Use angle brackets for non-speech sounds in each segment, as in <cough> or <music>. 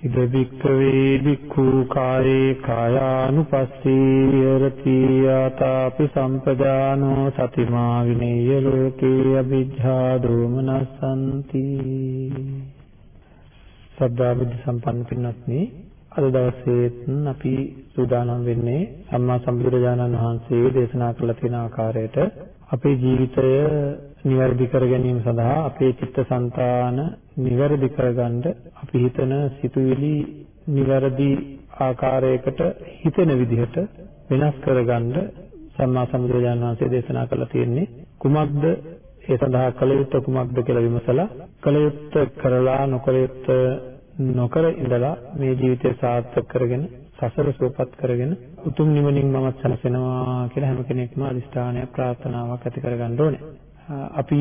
ඉද වික්ඛවේ වික්ඛු කායේ කායානුපස්සී විහෙරති ආතාපි සම්පජානෝ සතිමා විනේය ලෝකේ අවිජ්ජා දෝමනසන්ති සද්ධා බුද්ධ සම්පන්න පින්වත්නි අද දවසේත් අපි සූදානම් වෙන්නේ සම්මා සම්බුදුරජාණන් වහන්සේ දේශනා කළ තියෙන ආකාරයට අපේ ජීවිතය නිවැරදි කර ගැනීම සඳහා අපේ චිත්තසංතාන නිවැරදි කරගන්න අපි හිතන සිතුවිලි නිවැරදි ආකාරයකට හිතෙන විදිහට වෙනස් කරගන්න සම්මා සම්බුදුරජාණන් වහන්සේ දේශනා කළා තියෙන්නේ කුමක්ද ඒ සඳහා කළ යුත්තේ කුමක්ද කියලා විමසලා කළ යුත්තේ කරලා නොකළ යුත්තේ නොකර ඉඳලා මේ ජීවිතය සාර්ථක කරගෙන සසර සුවපත් කරගෙන උතුම් නිවනින් මමත් සැනසෙනවා කියලා හැම කෙනෙක්ම අදිෂ්ඨානයක් ප්‍රාර්ථනාවක් ඇති කරගන්න ඕනේ. අපි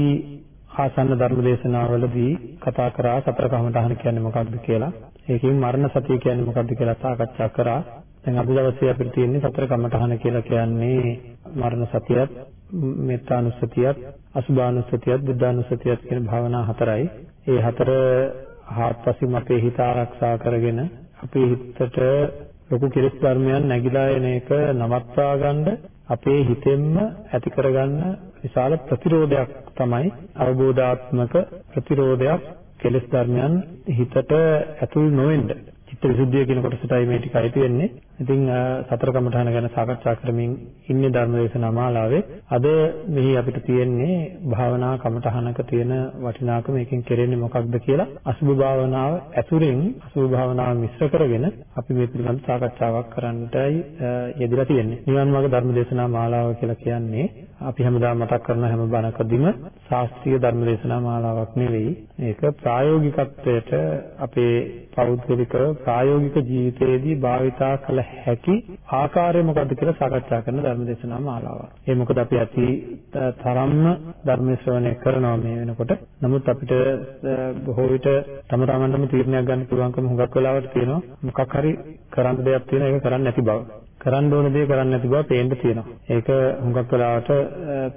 ආසන්න ධර්ම දේශනාවලදී කතා කරා සතර කමඨහන කියන්නේ මොකක්ද කියලා. ඒකෙන් මරණ සතිය කියන්නේ මොකක්ද කියලා සාකච්ඡා කරා. දැන් අද දවසේ අපිට තියෙන්නේ සතර කමඨහන කියලා කියන්නේ මරණ සතියත්, මෙත්තානුස්සතියත්, අසුභානුස්සතියත්, බුද්ධානුස්සතියත් කියන භාවනා හතරයි. ඒ හතර හාත්පසින් අපේ හිත ආරක්ෂා කරගෙන අපේ හිතට ලොකු කිරිස් ධර්මයන් නැగిලා එන එක නවත්වා ගන්න අපේ හිතෙන්ම ඇති කරගන්න විශාල ප්‍රතිරෝධයක් තමයි අවබෝධාත්මක ප්‍රතිරෝධයක් කෙලෙස් ධර්මයන් හිතට ඇතුල් නොවෙන්න චිත්ත විසුද්ධිය කියන කොටසටයි මේ ටික අයිති වෙන්නේ. ඉතින් සතර කමඨාන ගැන සාකච්ඡා කරමින් ඉන්නේ ධර්ම දේශනා මාලාවේ. අද මෙහි අපිට තියෙන්නේ භාවනා කමඨහනක තියෙන වටිනාකම එකෙන් කෙරෙන්නේ මොකක්ද කියලා අසුභ භාවනාව ඇතුළෙන් අසුභ භාවනාව මිශ්‍ර කරගෙන අපි මේ පිළිබඳ සාකච්ඡාවක් කරන්නටයි යෙදලා තියෙන්නේ. නිවන් මාර්ග ධර්ම දේශනා මාලාව කියලා කියන්නේ අපි හැමදාම මතක් කරන හැම බණකදීම ශාස්ත්‍රීය ධර්ම දේශනා මාලාවක් නෙවෙයි. මේක ප්‍රායෝගිකත්වයට අපේ පෞද්ගලිකව ප්‍රායෝගික ජීවිතයේදී භාවිතා කළ හැකි ආකාරය මොකක්ද කියලා සාකච්ඡා කරන ධර්ම දේශනා මාලාවක්. ඒ මොකද අපි අති තරම්ම ධර්ම ශ්‍රවණය කරනවා මේ වෙනකොට. නමුත් අපිට බොහෝ විට තම තමන්ටම තීරණයක් ගන්න පුළුවන්කම හුඟක් වෙලාවට තියෙනවා. මොකක් හරි කරන්න දෙයක් තියෙනවා ඒක කරන්න නැති බව. කරන්න ඕන දේ කරන්න නැති බව පේන්න තියෙනවා. ඒක හුඟක් වෙලාවට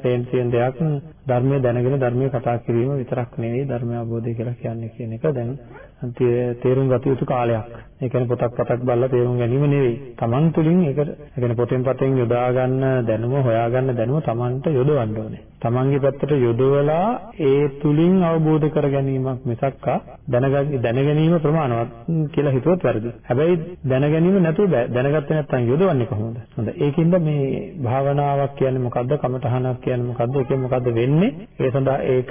පේන්න තියෙන දෙයක් ධර්මය දැනගෙන ධර්මය කතා කිරීම විතරක් නෙවෙයි ධර්මය අවබෝධය කියලා කියන්නේ කියන එක දැන් තේරුම් ගත යුතු කාලයක්. ඒ කියන්නේ පොතක් පතක් බලලා තේරුම් ගැනීම නෙවෙයි. Taman තුලින් ඒක ඒ කියන්නේ පොතෙන් පතෙන් යොදා ගන්න දැනුම හොයා ගන්න දැනුම Tamanට යොදවන්න ඕනේ. Tamanගේ පැත්තට යොදවලා ඒ තුලින් අවබෝධ කර ගැනීමක් මිසක්කා දැනගන්න දැනගැනීම ප්‍රමාණවත් කියලා හිතුවොත් වැරදි. හැබැයි දැනගැනීම නැතුව බෑ. දැනගත්තේ නැත්නම් යොදවන්නේ කොහොමද? හොඳ. ඒකින්ද මේ භාවනාවක් කියන්නේ මොකද්ද? කමඨහනක් කියන්නේ මොකද්ද? ඒකෙන් මොකද්ද වෙන්නේ? ඒ සඳහා ඒක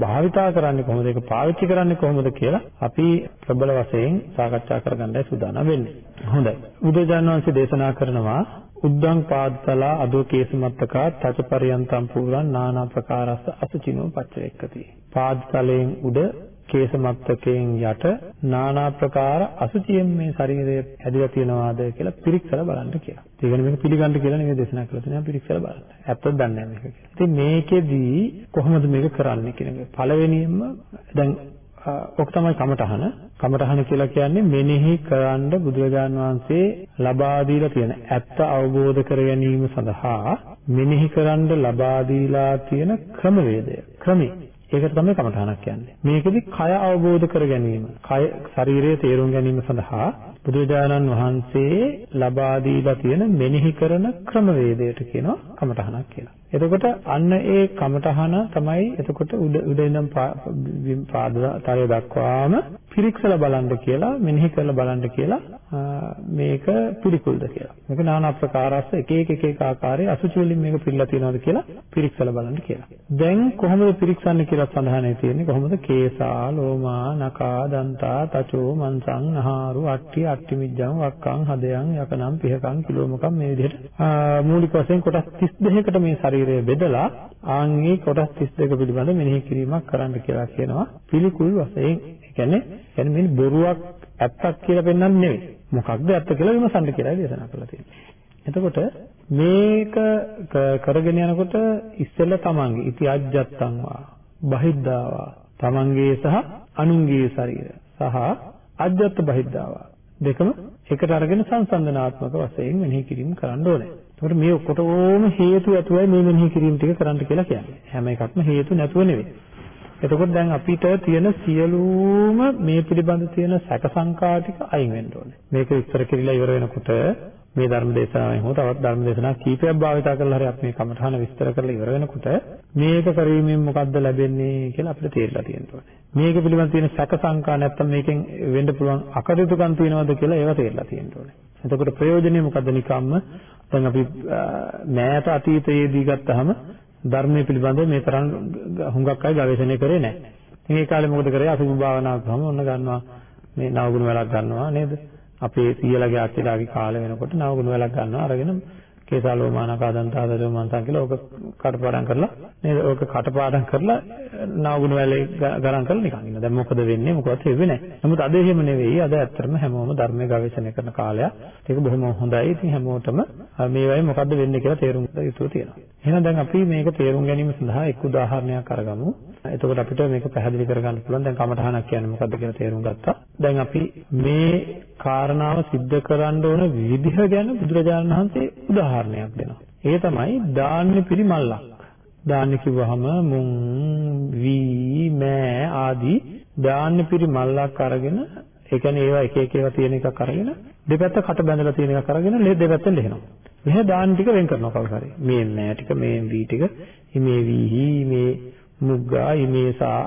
භාවිතා කරන්නේ කොහොමද? ඒක පාවිච්චි කරන්නේ කොහොමද කියලා අපි ප්‍රබල වශයෙන් සාකච්ඡා කරගන්නයි සූදානම් වෙන්නේ. හොඳයි. බුදුජානක වහන්සේ දේශනා කරනවා උද්දං පාදතලා අදෝ කේසමත්තකා තචපරියන්තම් පුරන් නානා ප්‍රකාරස්ස අසුචිනෝ පච්චවෙක්කති. පාදතලයෙන් උඩ කේසමත්තකයෙන් යට නානා ප්‍රකාර අසුචියෙන් මේ ශරීරය හැදිලා තියෙනවාද කියලා පිරික්සලා බලන්න කියලා. ඒ කියන්නේ මේක පිළිගන්න කියලා නෙමෙයි දේශනා කරලා තියෙනවා පිරික්සලා බලන්න. ඇත්තද දන්නේ නැහැ මේක කියලා. ඉතින් මේකෙදී කොහොමද මේක කරන්නේ කියන එක පළවෙනියෙන්ම දැන් ඔක තමයි කමඨහන. කමඨහන කියලා කියන්නේ මෙනෙහි කරන්න බුදුරජාන් වහන්සේ ලබා දීලා තියෙන ඇත්ත අවබෝධ කර ගැනීම සඳහා මෙනෙහි කරන්න ලබා දීලා තියෙන ක්‍රමවේදය. ක්‍රමී. ඒකට තමයි කමඨහනක් කියන්නේ. මේකෙදි කය අවබෝධ කර ගැනීම, කය ශරීරයේ තේරුම් ගැනීම සඳහා බුදුරජාණන් වහන්සේ ලබා දීලා තියෙන මෙනෙහි කරන ක්‍රමවේදයට කියනවා කමඨහනක් කියලා. එතකොට අන්න ඒ කමඨහන තමයි එතකොට උඩ උඩ ඉඳන් පාද තලය දක්වාම පිරික්සලා බලන්න කියලා මෙනෙහි කරලා බලන්න කියලා මේක පිළිකුල්ද කියලා. මේක নানা ආකාරස්ස එක එක එක එක ආකාරයේ අසුචි වලින් මේක පිළිලා තියෙනවද කියලා පිරික්සලා බලන්න කියලා. දැන් කොහොමද පිරික්සන්නේ කියලා සඳහනේ තියෙන්නේ කොහොමද කේසා ලෝමා නකා දන්තා තචෝ මන්සං නහාරු අට්ටි අට්ටි මිජ්ජං වක්කං හදයන් යකනම් පිහකම් කිලෝමකම් මේ විදිහට මූලික වශයෙන් කොටස් 32කට මේ ශරීරය බෙදලා ආන්ගේ කොටස් 32 පිළිබඳ මෙනෙහි කිරීමක් කරන්න කියලා කියනවා පිළිකුල් වශයෙන්. ඒ කියන්නේ කියන්නේ මේ බොරුවක් ඇත්තක් කියලා පෙන්වන්නේ නෙවෙයි. මොකක්ද ඇත්ත කියලා විමසන්න කියලා දේශනා කරලා තියෙනවා. එතකොට මේක කරගෙන යනකොට ඉස්සෙල්ලා තමන්ගේ ඉති අජ්ජත්තං වා බහිද්ධාවා තමන්ගේ සහ අනුන්ගේ ශරීර සහ අජ්ජත් බහිද්ධාවා දෙකම එකට අරගෙන සංසන්දනාත්මක වශයෙන් මෙනෙහි කිරීම කරන්න ඕනේ. ඒකට මේ ඔක්කොටම හේතු ඇතුවයි මේ මෙනෙහි කිරීම ටික කරන්න කියලා කියන්නේ. හැම එකක්ම හේතු නැතුව නෙවෙයි. එතකොට දැන් අපිට තියෙන සියලුම මේ පිළිබඳ තියෙන සැක සංකා ටික අයින් වෙන්න ඕනේ. මේක විස්තර කෙරිලා ඉවර වෙනකොට මේ ධර්ම දේශනාවෙන් හෝ තවත් ධර්ම දේශනා කීපයක් භාවිතා කරලා හරි අපි මේ කමඨහන විස්තර කරලා ඉවර වෙනකොට මේක කරීමෙන් මොකද්ද ලැබෙන්නේ කියලා අපිට තේරලා තියෙන්න ඕනේ. මේක පිළිබඳ තියෙන සැක සංකා නැත්තම් මේකෙන් වෙන්න පුළුවන් අකටයුතුකම් තියෙනවද කියලා ඒවා තේරලා තියෙන්න ඕනේ. එතකොට ප්‍රයෝජනෙ මොකද්ද නිකම්ම දැන් අපි මෑත අතීතයේදී ගත්තාම ධර්මයේ පිළිබඳව මේ තරම් හුඟක් අය ගවේෂණය කරේ නැහැ. ඉතින් ඒ කාලේ මොකද කරේ අසුභ භාවනාවක් ගම ඔන්න ගන්නවා මේ නවගුණ වලක් ගන්නවා නේද? අපේ සීයලගේ අච්චිලාගේ කාලේ වෙනකොට නවගුණ වලක් ගන්නවා අරගෙන කේසාලෝමානකාදන්තාදරෝ මන්සන් කියලා ඕක කටපාඩම් කරලා නේද? ඕක කටපාඩම් කරලා නාගුණ වැලේ ගණන් කරලා නිකන් ඉන්න. දැන් මොකද වෙන්නේ? මොකවත් වෙන්නේ නැහැ. නමුත් අද එහෙම නෙවෙයි. අද ඇත්තටම හැමෝම ධර්මයේ ගවේෂණය කරන කාලයක්. ඒක බොහොම හොඳයි. ඉතින් හැමෝටම මේ වෙයි මොකද්ද වෙන්නේ කියලා තේරුම් ගන්න යුතු තියෙනවා. එහෙනම් දැන් අපි මේක තේරුම් ගැනීම සඳහා එක් උදාහරණයක් අරගමු. එතකොට අපිට මේක පැහැදිලි කරගන්න පුළුවන්. දැන් කමඨහනක් කියන්නේ මොකද්ද කියලා තේරුම් ගත්තා. දැන් අපි මේ කාරණාව सिद्ध කරන්න ඕන විදිහ ගැන බුදුරජාණන් වහන්සේ උදාහරණයක් දෙනවා. ඒ තමයි දාන්න පිළිමල්ලක්. දාන්න කිව්වහම මුං වී මෑ ආදී දාන්න පිළිමල්ලක් අරගෙන ඒ කියන්නේ ඒවා එක එක ඒවා තියෙන එකක් අරගෙන දෙපැත්ත කට බැඳලා තියෙන එකක් අරගෙන ලේ දෙපැත්තෙන් ලිහනවා. මෙහෙ දාන්න ටික වෙන් කරනවා කවුරු හරි. මේ නෑ ටික මේ වී ටික ඉමේ වීහි මේ මුග්ගා ඉමේ සා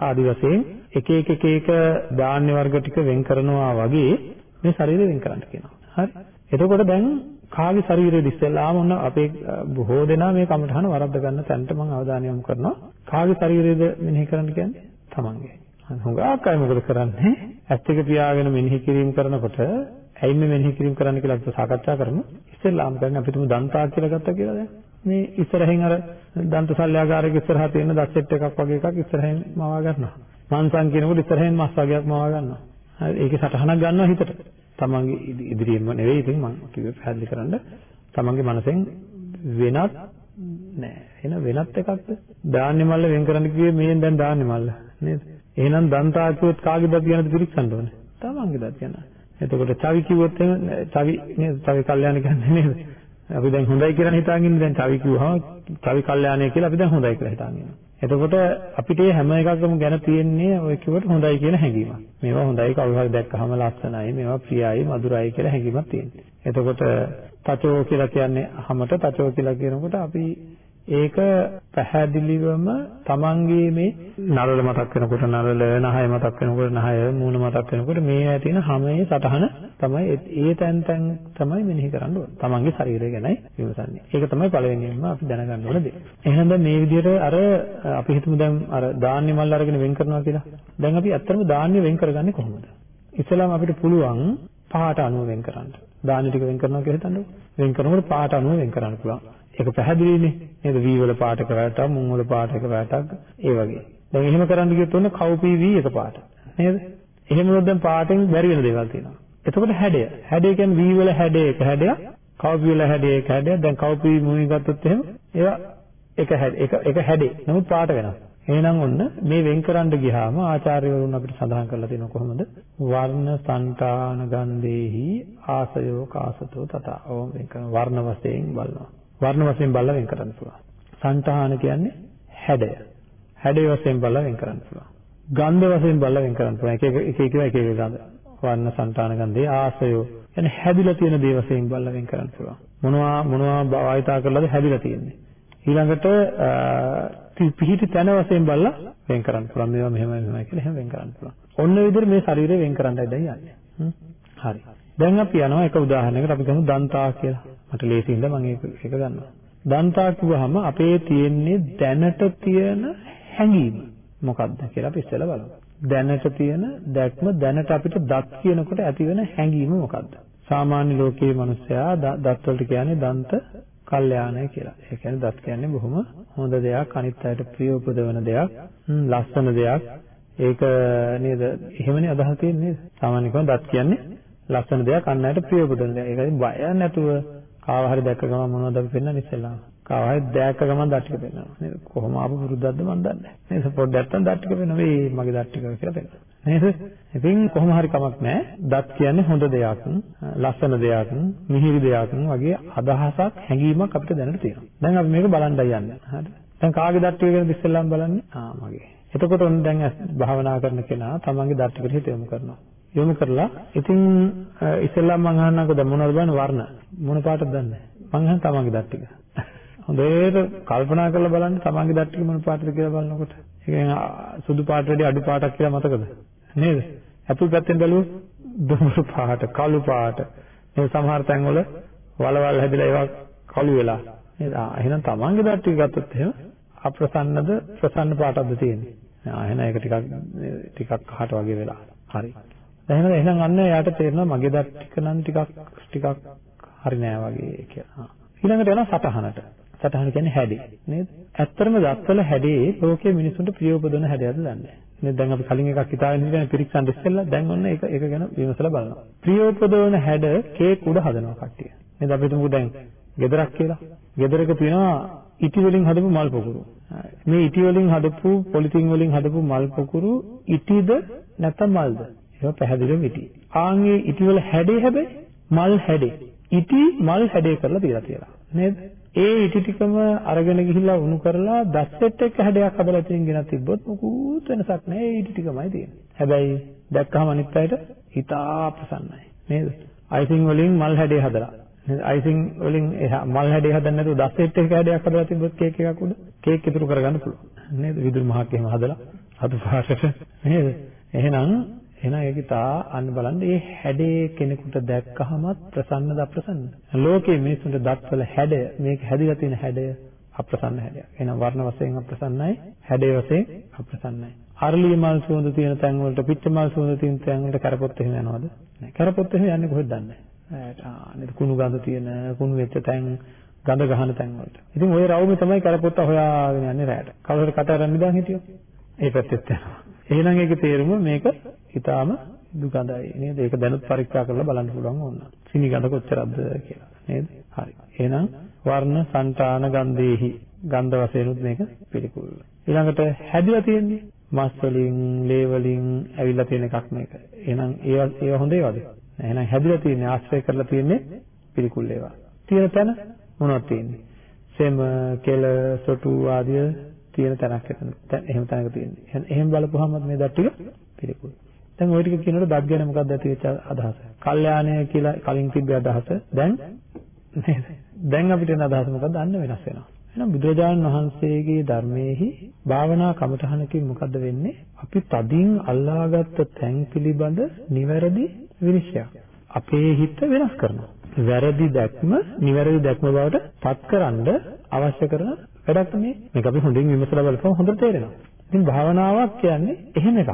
ආදි වශයෙන් එක එක එක එක ධාන්‍ය වර්ග ටික වෙන් කරනවා වගේ මේ ශරීරය වෙන් කරන්න කියනවා. හරි. එතකොට දැන් කාගේ ශරීරයේද ඉස්සෙල්ලාම ඔන්න අපේ බොහෝ දෙනා මේ කමඨහන වරද්ද ගන්න තැනට මම අවධානය යොමු කරනවා. කාගේ ශරීරයේද මෙනෙහි කරන්න කියන්නේ? තමන්ගේ. හුඟක් අය මොකද කරන්නේ? ඇස් දෙක පියාගෙන මෙනෙහි කිරීම කරනකොට ඇයි මේ මෙනෙහි කිරීම කරන්න කියලා අපි සාකච්ඡා කරමු. ඉස්සෙල්ලාම කරන්නේ අපි තුමු දන්තා කියලා ගත්තා කියලා දැන්. මේ ඉස්සරහින් අර දන්ත සල්යාගාරයක ඉස්සරහා තියෙන දත් සෙට් එකක් වගේ එකක් ඉස්සරහින් මවා ගන්නවා. මාංශං කියනකොට ඉස්සරහින් මස් වර්ගයක් මවා ගන්නවා. හරි ඒකේ සටහනක් ගන්නවා හිතට. තමන්ගේ ඉදිරියෙන්ම නෙවෙයි ඉතින් මම කිව්වේ පැහැදිලි කරන්න. තමන්ගේ මනසෙන් වෙනත් නෑ. එන වෙනත් එකක්ද? දාන්නේ මල්ල වෙන් කරන්න කිව්වේ මේෙන් දැන් දාන්නේ මල්ල නේද? එහෙනම් දන්තා කිව්වොත් කාගේ දත් ගැනද පිරික්සන්න ඕනේ? තමන්ගේ දත් ගැන. එතකොට චවි කිව්වොත් එහෙම චවි නේද? චවි කල්යාණ කියන්නේ නේද? අපි දැන් හොඳයි කියලා හිතාගෙන ඉන්නේ දැන් චවි කිව්වහම චවි කල්යාණය කියලා අපි දැන් හොඳයි කියලා හිතාගෙන ඉන්නවා. එතකොට අපිට හැම එකකම ගැන තියෙන්නේ ඔය කිව්වට හොඳයි කියන හැඟීමක්. මේවා හොඳයි කවුරු හරි දැක්කහම ලස්සනයි, මේවා ප්‍රියයි, මధుරයි කියලා හැඟීමක් තියෙනවා. එතකොට තචෝ කියලා කියන්නේ අහමට තචෝ කියලා කියනකොට අපි ඒක පැහැදිලිවම තමන්ගේ මේ නරල මතක් වෙනකොට නරල නහය මතක් වෙනකොට නහය මූණ මතක් වෙනකොට මේ ඇතින හැමේ සටහන තමයි ඒ තැන් තැන් තමයි මෙනෙහි කරන්න ඕනේ. තමන්ගේ ශරීරය ගැනයි විමසන්නේ. ඒක තමයි පළවෙනියෙන්ම අපි දැනගන්න ඕන දේ. එහෙනම් දැන් මේ විදිහට අර අපි හිතමු දැන් අර ධාන්‍ය මල් අරගෙන වෙන් කරනවා කියලා. දැන් අපි ඇත්තටම ධාන්‍ය වෙන් කරගන්නේ කොහොමද? ඉස්සෙල්ලාම අපිට පුළුවන් පාට අනුව වෙන් කරන්න. ධාන්‍ය ටික වෙන් කරනවා කියලා හිතන්නකෝ. වෙන් කරනකොට පාට අනුව වෙන් කරන්න පුළුවන්. ඒක පැහැදිලිනේ. නේද? වී වල පාටක වැටක්, මුං වල පාටක වැටක් ඒ වගේ. දැන් එහෙම කරන්න ගියොත් ඔන්න කව්පී වී එක පාට. නේද? එහෙම වුණොත් දැන් පාටෙන් බැරි වෙන දේවල් තියෙනවා. එතකොට හැඩය. හැඩය කියන්නේ වී වල හැඩය එක හැඩයක්, කව්පී වල හැඩය එක හැඩයක්. දැන් කව්පී මුං ගත්තොත් එහෙම ඒවා එක හැඩ එක එක හැඩේ. නමුත් පාට වෙනස්. එහෙනම් ඔන්න මේ වෙන් කරන්න ගියාම ආචාර්යවරුන් අපිට සඳහන් කරලා තියෙනවා කොහොමද? වර්ණ సంతාන ගන්ධේහි ආසයෝ කාසතෝ තථා. ඕම් වෙන් කරන වර්ණ වශයෙන් බලනවා. වර්ණ වශයෙන් බලලා වෙන් කරන්න පුළුවන්. සංඨාන කියන්නේ හැඩය. හැඩය වශයෙන් බලලා වෙන් කරන්න පුළුවන්. ගන්ධ වශයෙන් බලලා වෙන් කරන්න පුළුවන්. එක එක එක එක එක එක ගන්ධ. වර්ණ සංඨාන ගන්ධේ ආසයෝ කියන්නේ හැදිලා තියෙන දේ වශයෙන් බලලා වෙන් කරන්න පුළුවන්. මොනවා මොනවා භාවිතා කරලාද හැදිලා තියෙන්නේ. ඊළඟට පිහිටි තැන වශයෙන් බලලා වෙන් කරන්න පුළුවන්. මේවා මෙහෙම මෙහෙමයි කියලා එහෙම වෙන් කරන්න පුළුවන්. ඔන්න විදිහට මේ ශරීරය වෙන් කරන්නයි දැන් යන්නේ. හරි. දැන් අපි යනවා එක උදාහරණයකට අපි ගමු දන්තා කියලා. මට ලේසියින්ද මම ඒක ඒක ගන්නවා. දන්තා කිව්වහම අපේ තියෙන්නේ දැනට තියෙන හැඟීම මොකක්ද කියලා අපි ඉස්සෙල්ලා බලමු. දැනට තියෙන දැක්ම දැනට අපිට දත් කියනකොට ඇති වෙන හැඟීම මොකක්ද? සාමාන්‍ය ලෝකයේ මිනිස්සයා දත් වලට කියන්නේ දන්ත කල්යාණය කියලා. ඒ කියන්නේ දත් කියන්නේ බොහොම හොඳ දෙයක්, අනිත් අයට ප්‍රිය උපදවන දෙයක්, ලස්සන දෙයක්. ඒක නේද? එහෙමනේ අදහස් තියෙන්නේ නේද? සාමාන්‍යකම දත් කියන්නේ ලස්සන දෙයක්, අන් අයට ප්‍රිය උපදවන දෙයක්. ඒකයි බය නැතුව කාව හරි දැක්ක ගමන් මොනවද අපි පෙන්වන්නේ ඉස්සෙල්ලාම? කාව හරි දැක්ක ගමන් දත් ටික පෙන්වනවා. නේද? කොහොම ආපු පුරුද්දක්ද මන් දන්නේ නැහැ. නේද? පොඩ්ඩක් නැත්තම් දත් ටික පෙන්වනවා. මේ මගේ දත් ටික කියලා පෙන්වනවා. නේද? ඉතින් කොහොම හරි කමක් නැහැ. දත් කියන්නේ හොඳ දෙයක්, ලස්සන දෙයක්, මිහිරි දෙයක් වගේ අදහසක්, හැඟීමක් අපිට දැනට තියෙනවා. දැන් අපි මේක බලන්නයි යන්නේ. හරිද? දැන් කාගේ දත් ටික ගැනද ඉස්සෙල්ලාම බලන්නේ? ආ මගේ. එතකොට ඔන්න දැන් භාවනා කරන කෙනා තමන්ගේ දත් ටිකට හිත යොමු කරනවා. යොමු කරලා ඉතින් ඉස්සෙල්ලාම මම අහන්නකෝ දැන් මොනවද බලන්නේ? වර්ණ. මොන පාටද දන්නේ? මම අහන තමන්ගේ දත් ටික. හොඳට කල්පනා කරලා බලන්න තමන්ගේ දත් ටික මොන පාටද කියලා බලනකොට. ඒ කියන්නේ සුදු පාට වැඩි අඩු පාටක් කියලා මතකද? නේද? අතුල් පැත්තෙන් බැලුවොත් දුඹුරු පාට කළු පාට මේ සමහර තැන්වල වලවල් හැදිලා ඒවා කළු වෙලා. නේද? එහෙනම් තමන්ගේ දත් ටික ගත්තොත් එහෙම අප්‍රසන්නද ප්‍රසන්න පාටක්ද තියෙන්නේ? ආ එහෙනම් ඒක ටිකක් ටිකක් කහට වගේ වෙලා. හරි. එහෙනම් එහෙනම් අන්න එයාට තේරෙනවා මගේ දත් ටික නම් ටිකක් ටිකක් හරි නෑ වගේ කියලා. ඊළඟට යනවා සතහනට. සතහන කියන්නේ හැඩේ නේද? ඇත්තටම දත්වල හැඩේ ලෝකයේ මිනිසුන්ට ප්‍රිය උපදවන හැඩයක්ද දන්නේ නේද? දැන් අපි කලින් එකක් හිතාගෙන ඉඳගෙන පිරික්සන් ඉස්සෙල්ලා දැන් ඔන්න ඒක ඒක ගැන විමසලා බලනවා. ප්‍රිය උපදවන හැඩ කේක් උඩ හදනවා කට්ටිය. නේද අපි හිතමු දැන් ගෙදරක් කියලා. ගෙදරක තියෙනවා ඉටි වලින් හදපු මල් පොකුරු. මේ ඉටි වලින් හදපු පොලිතින් වලින් හදපු මල් පොකුරු ඉටිද නැත්නම් මල්ද? ඒවා පැහැදිලිවම ඉටි. ආන්ගේ ඉටි වල හැඩේ හැබැයි මල් හැඩේ. ඉටි මල් හැඩේ කරලා තියලා කියලා. නේද? ඒ ඉටි ටිකම අරගෙන ගිහිල්ලා උණු කරලා දස්සෙත් එක්ක හැඩයක් හදලා ඉතින් ගෙනත් තිබ්බොත් මොකුත් වෙනසක් නැහැ. ඒ ඉටි ටිකමයි තියෙන්නේ. හැබැයි දැක්කහම අනිත් අයට හිතා ප්‍රසන්නයි. නේද? අයිසිං වලින් මල් හැඩේ හදලා. නේද? අයිසිං වලින් මල් හැඩේ හදන්න නැතුව දස්සෙත් එක්ක හැඩයක් හදලා තිබ්බොත් කේක් එකක් උඩ කේක් ඉතුරු කරගන්න පුළුවන්. නේද? විදුලි මහක් එහෙම හදලා අතු පාටට නේද? එහෙනම් එහෙනම් ඒක තා අන්න බලන්න මේ හැඩේ කෙනෙකුට දැක්කහමත් ප්‍රසන්නද අප්‍රසන්නද? ලෝකයේ මිනිසුන්ට දත්වල හැඩය මේක හැදිලා තියෙන හැඩය අප්‍රසන්න හැඩයක්. එහෙනම් වර්ණ වශයෙන් අප්‍රසන්නයි, හැඩේ වශයෙන් අප්‍රසන්නයි. අරලිය මල් සුවඳ තියෙන තැන් වලට පිච්ච මල් සුවඳ තියෙන තැන් වලට කරපොත් එහෙම යනවද? නැහැ. කරපොත් එහෙම යන්නේ කොහෙද දන්නේ නැහැ. නේද කුණු ගඳ තියෙන කුණු වෙච්ච තැන් ගඳ ගහන තැන් වලට. ඉතින් ওই රවුමේ තමයි කරපොත්ත හොයාගෙන යන්නේ රැට. කවුරුහරි කට අරන් නිදාන් හිටියොත් ඒ පැත්තෙත් යනවා. එහෙනම් ඒකේ තේරුම මේක ඊටාම දුගඳයි නේද? ඒක දැනුත් පරීක්ෂා කරලා බලන්න පුළුවන් ඕන. සිනි ගඳ කොච්චරක්ද කියලා නේද? හරි. එහෙනම් වර්ණ, సంతාන, ගන්ධේහි ගන්ධ වශයෙන්ුත් මේක පිළිකුල්. ඊළඟට හැදිලා තියෙන්නේ මස් වලින්, ලේ වලින් ඇවිල්ලා තියෙන එකක් මේක. එහෙනම් ඒවා ඒවා හොඳ ඒවාද? එහෙනම් හැදිලා තියෙන්නේ ආශ්‍රය කරලා තියෙන්නේ පිළිකුල් ඒවා. තියෙන තැන මොනවද තියෙන්නේ? සෙම, කෙල, සොටු ආදිය තියෙන තැනක් එතන. එහෙම තැනක තියෙන්නේ. එහෙම බලපුවාම මේ දත් ටික පිළිකුල්. දැන් ওই ටික කියනකොට දත් ගැන මොකක්ද ඇති වෙච්ච අදහස? කල්යාණය කියලා කලින් තිබ්බ අදහස දැන් නේද? දැන් අපිට එන අදහස මොකක්ද? අන්න වෙනස් වෙනවා. එහෙනම් බුදුරජාණන් වහන්සේගේ ධර්මයේහි භාවනා කමඨහනකින් මොකද්ද වෙන්නේ? අපි තදින් අල්ලාගත්ත තැන් පිළිබඳ නිවැරදි විනිශ්චයක්. අපේ හිත වෙනස් කරනවා. වැරදි දැක්ම නිවැරදි දැක්ම බවට පත්කරනද අවශ්‍ය කරන වැඩක් මේ. මේක අපි හොඳින් විමසලා බලපුවම හොඳට තේරෙනවා. ඉතින් භාවනාවක් කියන්නේ එහෙම එකක්.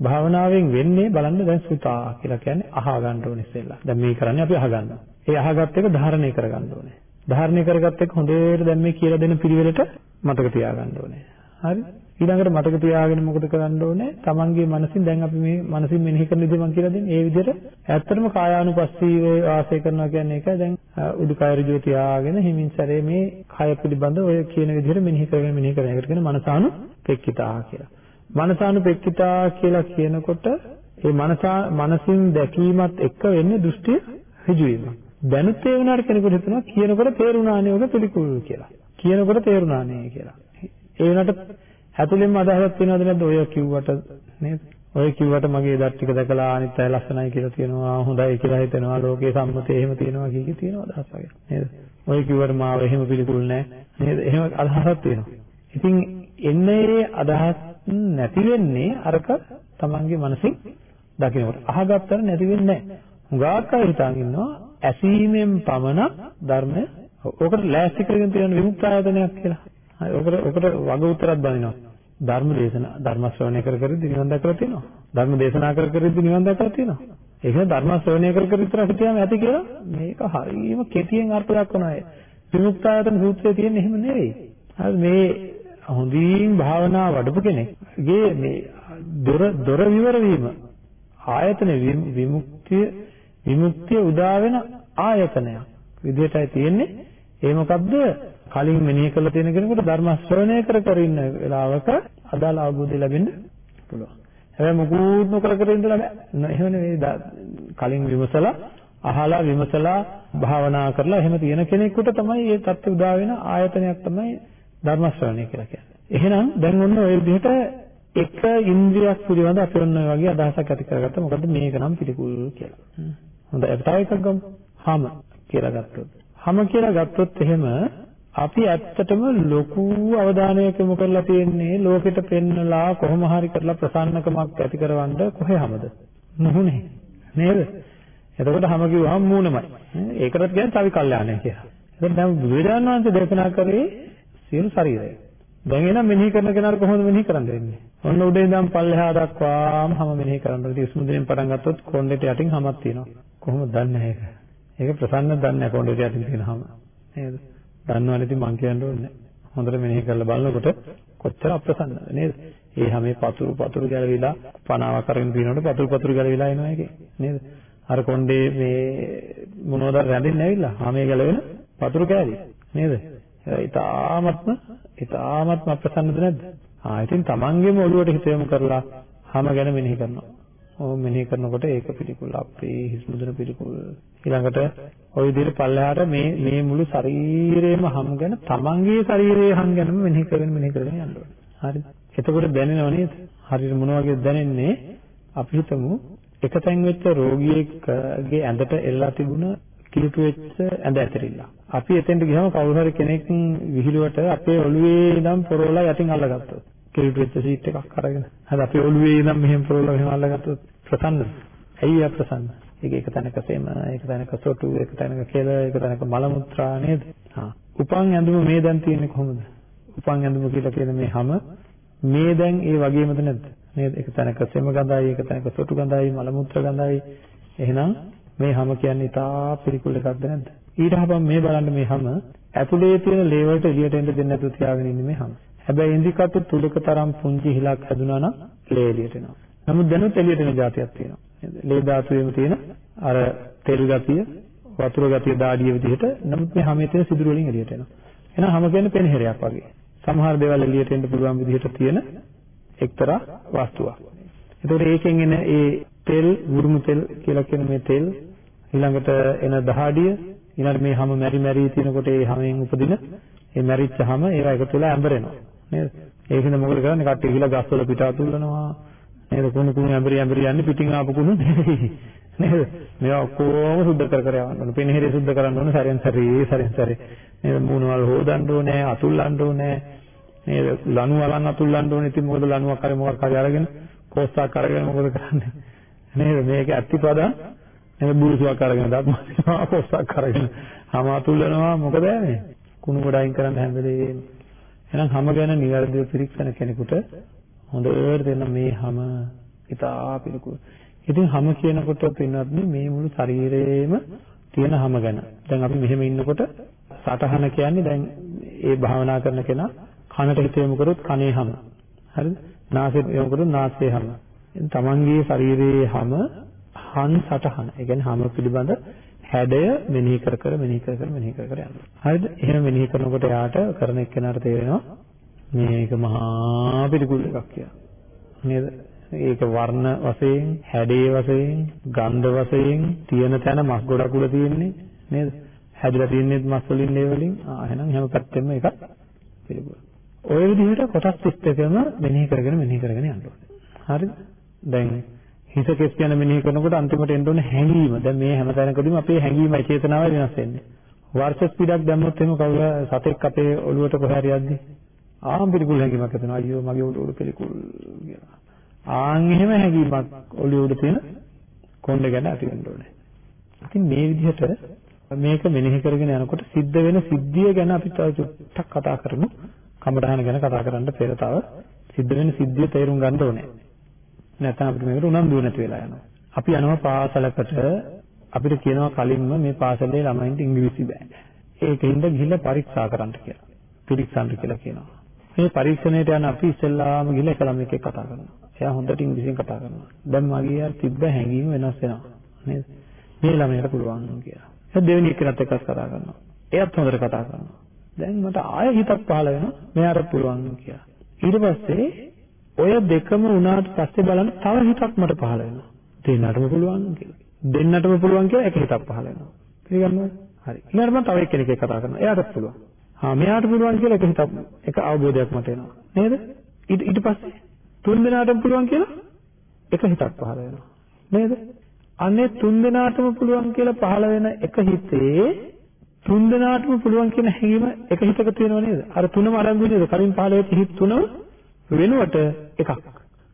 භාවනාවෙන් වෙන්නේ බලන්න දැන් සුතා කියලා කියන්නේ අහ ගන්න ඕනේ ඉස්සෙල්ලා. දැන් මේ කරන්නේ අපි අහ ගන්නවා. ඒ අහගත් එක ධාරණය කරගන්න ඕනේ. ධාරණය කරගත්ත එක හොඳට දැන් මේ කියලා දෙන පිළිවෙලට මතක තියාගන්න ඕනේ. හරි? ඊළඟට මතක තියාගෙන මොකද කරන්න ඕනේ? Tamange මනසින් දැන් අපි මේ මනසින් මෙනෙහි කරන විදිහ මම කියලා දෙන්නේ. ඒ විදිහට ඇත්තටම කායානුපස්සීව වාසය කරනවා කියන්නේ ඒකයි. දැන් උඩුකය ඍජුව තියාගෙන හිමින් සැරේ මේ කය පිළිබඳ ඔය කියන විදිහට මෙනෙහි කරගෙන මෙනෙහි කරන එකට කියන මනසානුපෙක්කිතා කියලා. මනසානුපෙක්කිතා කියලා කියනකොට ඒ මනසා මනසින් දැකීමත් එක්ක වෙන්නේ දෘෂ්ටිය ඍජු වීම. දැනුත් ඒ වුණාට කෙනෙකුට හිතනවා කියනකොට තේරුණානේ ඔක පිළිකුල් කියලා. කියනකොට තේරුණානේ කියලා. ඒ වුණාට හැතුලෙන්ම අදහසක් තියෙනවද නැද්ද ඔය කිව්වට නේද? ඔය කිව්වට මගේ දත් ටික දැකලා අනිත් අය ලස්සනයි කියලා තියෙනවා හොඳයි කියලා හිතෙනවා ලෝකේ සම්මතය එහෙම තියෙනවා කීකේ තියෙනවා අදහස් වගේ නේද? ඔය කිව්වට මාව එහෙම පිළිකුල් නැහැ. නේද? එහෙම අදහසක් තියෙනවා. ඉතින් එන්නේ අදහස් නැති වෙන්නේ අරක තමන්ගේ මනසින් දකිනකොට. අහගත්තට නැති වෙන්නේ නැහැ. හුඟක් අය හිතන් ඉන්නවා ඇසීමෙන් පමණක් ධර්මය ඔකට ලෑස්ති කරගෙන තියෙන විමුක්තායතනයක් කියලා. හරි ඔකට ඔකට වග උත්තරයක් බඳිනවා. ධර්ම දේශනා ධර්ම ශ්‍රවණය කර කර නිවන් දැකලා තියෙනවා. ධර්ම දේශනා කර කර නිවන් දැකලා තියෙනවා. ඒක ධර්ම ශ්‍රවණය කර කර විතර හිටියාම ඇති කියලා මේක හරියම කෙටියෙන් අර්ථ දක්වනවා. විමුක්තායතන සූත්‍රයේ තියෙන එහෙම නෙවෙයි. හරි මේ හොඳින් භාවනා වඩපු කෙනෙක්ගේ මේ දොර දොර විවර වීම ආයතන විමුක්තිය විමුක්තිය උදා වෙන ආයතනයක් විදිහටයි තියෙන්නේ. ඒ මොකද්ද? කලින් මෙනෙහි කරලා තියෙන කෙනෙකුට ධර්ම ශ්‍රවණය කර කර ඉන්න වෙලාවක අදාළ අවබෝධය ලැබෙන්න පුළුවන්. හැබැයි මුකුත් නොකර කර ඉඳලා බෑ. එහෙම නෙවෙයි කලින් විමසලා අහලා විමසලා භාවනා කරලා එහෙම තියෙන කෙනෙකුට තමයි මේ தත්ත්ව උදා වෙන ආයතනයක් තමයි ධර්ම ශ්‍රවණය කියලා කියන්නේ. එහෙනම් දැන් ඔන්න ඔය විදිහට එක ඉන්ද්‍රියක් පිළිබඳ අපි ඔන්න වගේ අදහසක් ඇති කරගත්තා. මොකද මේක නම් පිළිකුල් කියලා. හොඳයි අපි තව එකක් ගමු. හම කියලා ගත්තොත්. හම කියලා ගත්තොත් එහෙම අපි ඇත්තටම ලොකු අවධානයක් යොමු කරලා තියෙන්නේ ලෝකෙට පෙන්නලා කොහොම හරි කරලා ප්‍රසන්නකමක් ඇති කරවන්න කොහේ හැමද? නුහුනේ. නේද? එතකොට හැම කිව්වහම මූණමයි. ඒකටත් කියන්නේ සවි කල්යාණය කියලා. එතකොට දැන් බුදුරජාණන් වහන්සේ දේශනා කරේ සියලු ශරීරය. දැන් එනම් මෙනෙහි කරන කෙනාට කොහොමද මෙනෙහි කරන්න වෙන්නේ? ඔන්න උඩේ ඉඳන් පල්ලෙහා දක්වාම හැම මෙනෙහි කරන්න. ඉතින් ඉස්මුදෙන් පටන් ගත්තොත් කොණ්ඩේට යටින් හැමක් තියෙනවා. කොහොමද දන්නේ ඒක? ඒක ප්‍රසන්න දන්නේ නැහැ කොණ්ඩේට යටින් තියෙන හැම. නේද? දන්නවනේ ඉතින් මං කියන්න ඕනේ හොඳට මෙනෙහි කරලා බලනකොට කොච්චර අප්‍රසන්නද නේද? ඒ හැමේ පතුරු පතුරු ගැලවිලා පනාවක් කරගෙන දිනනකොට පතුරු පතුරු ගැලවිලා එනවා ඒකේ නේද? අර කොණ්ඩේ මේ මොනවද රැඳෙන්නේ නැවිලා හැමේ ගැලවෙන පතුරු කෑලි නේද? ඊටාමත්ම ඊටාමත්ම අප්‍රසන්නද නැද්ද? ආ ඉතින් තමන්ගේම ඔළුවට හිත යොමු කරලා හැම ගැන මෙනෙහි කරනවා. ඔව් මෙනෙහි කරනකොට ඒක පිළිකුල් අපේ හිස් මුදුන පිළිකුල්. ඊළඟට ওই විදිහට පල්ලෙහාට මේ මේ මුළු ශරීරයේම හම් ගැන තමන්ගේ ශරීරයේ හම් ගැනම මෙනෙහි කරගෙන මෙනෙහි කරගෙන යන්න ඕනේ. හරිද එතකොට දැනෙනව නේද? හරියට මොන වගේද දැනෙන්නේ? අපි හිතමු එකතෙන් වෙච්ච රෝගියෙක්ගේ ඇඳට එල්ලා තිබුණ කිලුට වෙච්ච ඇඳ ඇතරිල්ල. අපි එතෙන්ට ගියම කවුරු හරි කෙනෙක් විහිළුවට අපේ ඔළුවේ ඉඳන් පොරවලා යටින් අල්ලගත්තොත් කිලුට වෙච්ච සීට් එකක් අරගෙන. හරි අපි ඔළුවේ ඉඳන් මෙහෙම පොරවලා මෙහෙම අල්ලගත්තොත් ප්‍රසන්නද? ඇයි අප්‍රසන්න? ඒක එක තැනක සෙම, එක තැනක සොටු, එක තැනක කෙල, එක තැනක මල මුත්‍රා නේද? හා. උපන් ඇඳුම මේ දැන් තියෙන්නේ කොහොමද? උපන් ඇඳුම කියලා කියන මේ හැම මේ දැන් ඒ වගේමද නැද්ද? නේද? එක තැනක සෙම ගඳයි, එක තැනක සොටු ගඳයි, මල මුත්‍රා ගඳයි. එහෙනම් මේ හැම කියන්නේ ඉතා පිළිකුල් එකක්ද නැද්ද? ඊට හපම් මේ බලන්න මේ හැම ඇතුලේ තියෙන ලේ වලට එළියට එන්න දෙන්නේ නැතුව තියාගෙන ඉන්නේ මේ හැම. හැබැයි ඉන්දිකටු තුලක තරම් පුංචි හිලක් හැදුනා නම් ලේ එළියට එනවා. නමුත් දැනුත් එළියට එන જાතියක් තියෙනවා. ලේ ධාතුවේම තියෙන අර තෙල් ගතිය, වතුර ගතිය දාඩිය විදිහට නමුත් මේ හැමේ තියෙන සිදුරු වලින් එළියට එනවා. එහෙනම් හැම කියන්නේ පෙනහෙරයක් වගේ. සමහර දේවල් එළියට එන්න පුළුවන් විදිහට තියෙන එක්තරා වස්තුවක්. ඒතකොට ඒකෙන් එන ඒ තෙල්, මුරුමු තෙල් කියලා කියන මේ තෙල් ඊළඟට එන දහඩිය ඊළඟට මේ හැම මෙරි මෙරි තිනකොට ඒ හැමෙන් උපදින ඒ මැරිච්ච හැම ඒවා එකතු වෙලා ඇඹරෙනවා. නේද? ඒකින්ද මොකද කරන්නේ? කට්ටිය ගිහලා ගස්වල පිට අතුල්ලනවා. නේද? කුණු කුණු ඇඹරි ඇඹරි යන්නේ පිටින් ආපු කුණු නෙවෙයි. නේද? මේවා ඔක්කොම සුද්ධ කර කර යවන්න ඕනේ. පෙනහෙරේ සුද්ධ කරන්න ඕනේ සරෙන් සරේ සරෙන් සරේ. නේද? මූණවල හොදන්න ඕනේ, අතුල්ලන්න ඕනේ. නේද? ලණු වලන් අතුල්ලන්න ඕනේ. ඉතින් මොකද ලණුවක් හරි මොකක් හරි අරගෙන කොස්සක් අරගෙන මොකද කරන්නේ? නේද? මේක ඇත්තිපද නේද? බුරුසුවක් අරගෙන දත්මා කොස්සක් අරගෙන හැම අතුල්ලනවා මොකද මේ? කුණු ගොඩ අයින් කරන්න හැම වෙලේම එහෙනම් හැම ගැන නිවැරදිව පිරික්සන කෙනෙකුට හොඳට තේරෙන මේ හැම ඉතා පිළිකුල්. ඉතින් හැම කියනකොට පින්නත් මේ මුළු ශරීරයේම තියෙන හැම ගැන. දැන් අපි මෙහෙම ඉන්නකොට සටහන කියන්නේ දැන් ඒ භාවනා කරන කෙනා කනට හිත යොමු කරොත් කනේ හැම. හරිද? නාසයට යොමු කරොත් නාසයේ හැම. තමන්ගේ ශරීරයේ හැම හන් සටහන. ඒ කියන්නේ හැම පිළිබඳ හැඩය මෙනෙහි කර කර මෙනෙහි කර කර මෙනෙහි කර කර යනවා. හරිද? එහෙම මෙනෙහි කරනකොට යාට කරන එක්කෙනාට තේරෙනවා මේක මහා පිළිකුල් එකක් කියලා. නේද? ඒක වර්ණ වශයෙන්, හැඩේ වශයෙන්, ගන්ධ වශයෙන් තියෙන තැන මස් ගොඩක් උල තියෙන්නේ නේද? හැදිලා තියන්නේ මස් වලින් ඒ වලින්. ආ එහෙනම් හැම පැත්තෙම එකක් පිළිකුල්. ওই විදිහට කොටස් 31ම මෙනෙහි කරගෙන මෙනෙහි කරගෙන යන්න ඕනේ. හරිද? දැන් හිත කෙස් ගැන මෙනෙහි කරනකොට අන්තිමට එන්න ඕන හැඟීම. දැන් මේ හැම තැනකදීම අපේ හැඟීමයි චේතනාවයි වෙනස් වෙන්නේ. වර්ෂ ස්පීඩක් දැම්මොත් එහෙම කවුරු සතෙක් අපේ ඔළුවට කොහේ හරි යද්දි ආම් පිළිකුල් හැඟීමක් ඇති වෙනවා. අයියෝ මගේ ඔළුව උඩ පිළිකුල් කියලා. ආන් එහෙම හැඟීමක් ඔළුව උඩ තියෙන කොණ්ඩ ගැන ඇති වෙන්න ඕනේ. ඉතින් මේ විදිහට මේක මෙනෙහි කරගෙන යනකොට සිද්ධ වෙන සිද්ධිය ගැන අපි තව චුට්ටක් කතා කරමු. කමඩහන ගැන කතා කරන්න පෙර තව සිද්ධ වෙන සිද්ධිය තේරුම් ගන්න ඕනේ. නැත්නම් අපිට මේකට උනන්දු නැති වෙලා යනවා. අපි යනවා පාසලකට අපිට කියනවා කලින්ම මේ පාසලේ ළමයින්ට ඉංග්‍රීසි බෑ. ඒකින්ද ගිහිල්ලා පරීක්ෂා කරන්න කියලා. පිරික්සන්න කියලා කියනවා. මේ පරීක්ෂණයට යන අපි ඉස්සෙල්ලාම ගිහිල්ලා එක ළමයෙක් එක්ක කතා කරනවා. එයා හොඳට ඉංග්‍රීසියෙන් කතා කරනවා. දැන් මගේ යාර තිබ්බ හැඟීම වෙනස් වෙනවා. නේද? මේ ළමයාට පුළුවන් කියලා. ඒ දෙවෙනි එක්කනත් එක්ක කතා කරනවා. එයාත් හොඳට කතා කරනවා. දැන් මට ආයෙ හිතක් පහළ වෙනවා මෙයාට පුළුවන් කියලා. ඊට පස්සේ ඔය දෙකම වුණාට පස්සේ බලන්න තව හිතක් මට පහළ වෙනවා. දෙන්නටම පුළුවන් කියලා. දෙන්නටම පුළුවන් කියලා එක හිතක් පහළ වෙනවා. පිළිගන්නවද? හරි. ඊළඟට මම තව එක්කෙනෙක් එක්ක කතා කරනවා. එයාටත් පුළුවන්. හා මෙයාට පුළුවන් කියලා එක හිතක් එක අවබෝධයක් මට එනවා. නේද? ඊට ඊට පස්සේ තුන් දෙනාටම පුළුවන් කියලා එක හිතක් පහළ වෙනවා. නේද? අනේ තුන් දෙනාටම පුළුවන් කියලා පහළ වෙන එක හිතේ තුන් දෙනාටම පුළුවන් කියන හැඟීම එක හිතක තියෙනව නේද? අර තුනම අරන් නේද? කලින් පහළ වෙච්ච හිත තුනම වෙනුවට එකක්.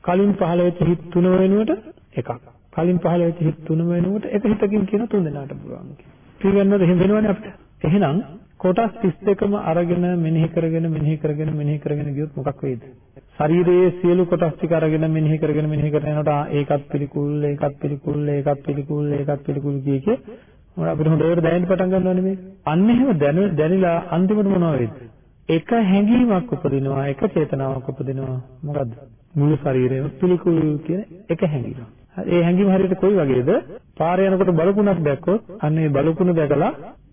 කලින් පහළ වෙච්ච හිත තුන වෙනුවට එකක්. කලින් පහළ වෙච්ච හිත තුනම වෙනුවට එක හිතකින් කියන තුන් දෙනාට පුළුවන් කියලා. පිළිගන්නවද? එහෙම වෙනවනේ අපිට. එහෙනම් කොටස් 32ම අරගෙන මෙනෙහි කරගෙන මෙනෙහි කරගෙන මෙනෙහි කරගෙන ගියොත් මොකක් වෙයිද? ශරීරයේ සියලු කොටස් ටික අරගෙන මෙනෙහි කරගෙන මෙනෙහි කරගෙන යනකොට ඒකත් පිළිකුල් ඒකත් පිළිකුල් ඒකත් පිළිකුල් ඒකත් පිළිකුල් කිය කිය මොන අපිට හොඳට දැනෙන්න පටන් ගන්නවනේ මේක. අන්න එහෙම දැනිලා අන්තිමට මොනව වෙයිද? එක හැඟීමක් උපදිනවා එක චේතනාවක් උපදිනවා මොකද්ද? මුළු ශරීරයම පිළිකුල් කියන එක හැඟීමක්. ඒ හැඟීම හරියට කොයි වගේද? පාරේ යනකොට බලකුණක් දැක්කොත් අන්න ඒ බලකුණ දැකලා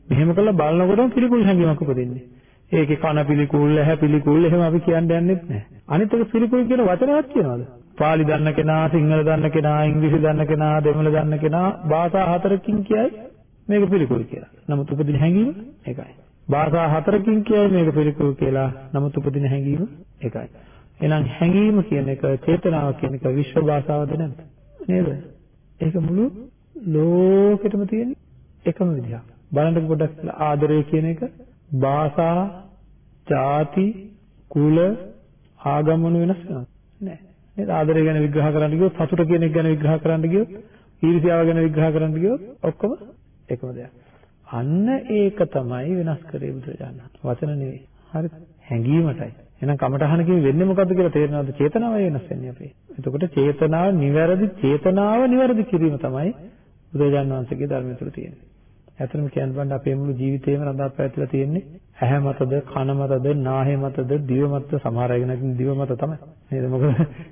මෙහෙම කළා බලනකොටම පිළිකුල් හැඟීමක් උපදින්නේ. ඒකේ කන පිළිකුල්, ඇහැ පිළිකුල් එහෙම අපි කියන්න යන්නෙත් නැහැ. අනිත් එක පිළිකුල් කියන වචනයක් කියනවාද? පාලි දන්න කෙනා, සිංහල දන්න කෙනා, ඉංග්‍රීසි දන්න කෙනා, දෙමළ දන්න කෙනා භාෂා හතරකින් කියයි මේක පිළිකුල් කියලා. නමුත් උපදින හැඟීම ඒකයි. භාෂා හතරකින් කියයි මේක පිළිකුල් කියලා. නමුත් උපදින හැඟීම ඒකයි. එහෙනම් හැඟීම කියන එක, චේතනාව කියන එක විශ්ව භාෂාවද නැද්ද? නේද? ඒක මුළු ලෝකෙටම තියෙන එකම විදිහක්. බලන්න පොඩ්ඩක් ආදරය කියන එක භාෂා, ಜಾති, කුල, ආගම වෙනස් වෙනවද? නෑ. නේද? ආදරය ගැන විග්‍රහ කරන්න ගියොත්, සතුට කියන එක ගැන විග්‍රහ කරන්න ගියොත්, ඊර්ෂ්‍යාව ගැන විග්‍රහ කරන්න ගියොත් ඔක්කොම එකම දෙයක්. අන්න ඒක තමයි වෙනස් කරේ බුදුරජාණන්. වචන නෙවෙයි. හරිද? හැඟීමටයි. එහෙනම් කමඨහන කිව්වෙ වෙන්නේ මොකද්ද කියලා තේරෙනවද? චේතනාවයි වෙනස් වෙන්නේ අපේ. එතකොට චේතනාව නිවැරදි චේතනාව නිවැරදි කිරීම තමයි බුදුරජාණන් වහන්සේගේ ධර්මය තුළ තියෙන්නේ. ඇත්තටම කියන්න බෑ අපේ මුළු ජීවිතේම රඳා පැවතිලා තියෙන්නේ ඇහැ මතද, කන මතද, නාහය මතද, දිව මතද සමහර අය ගැන දිව මත තමයි. නේද? මොකද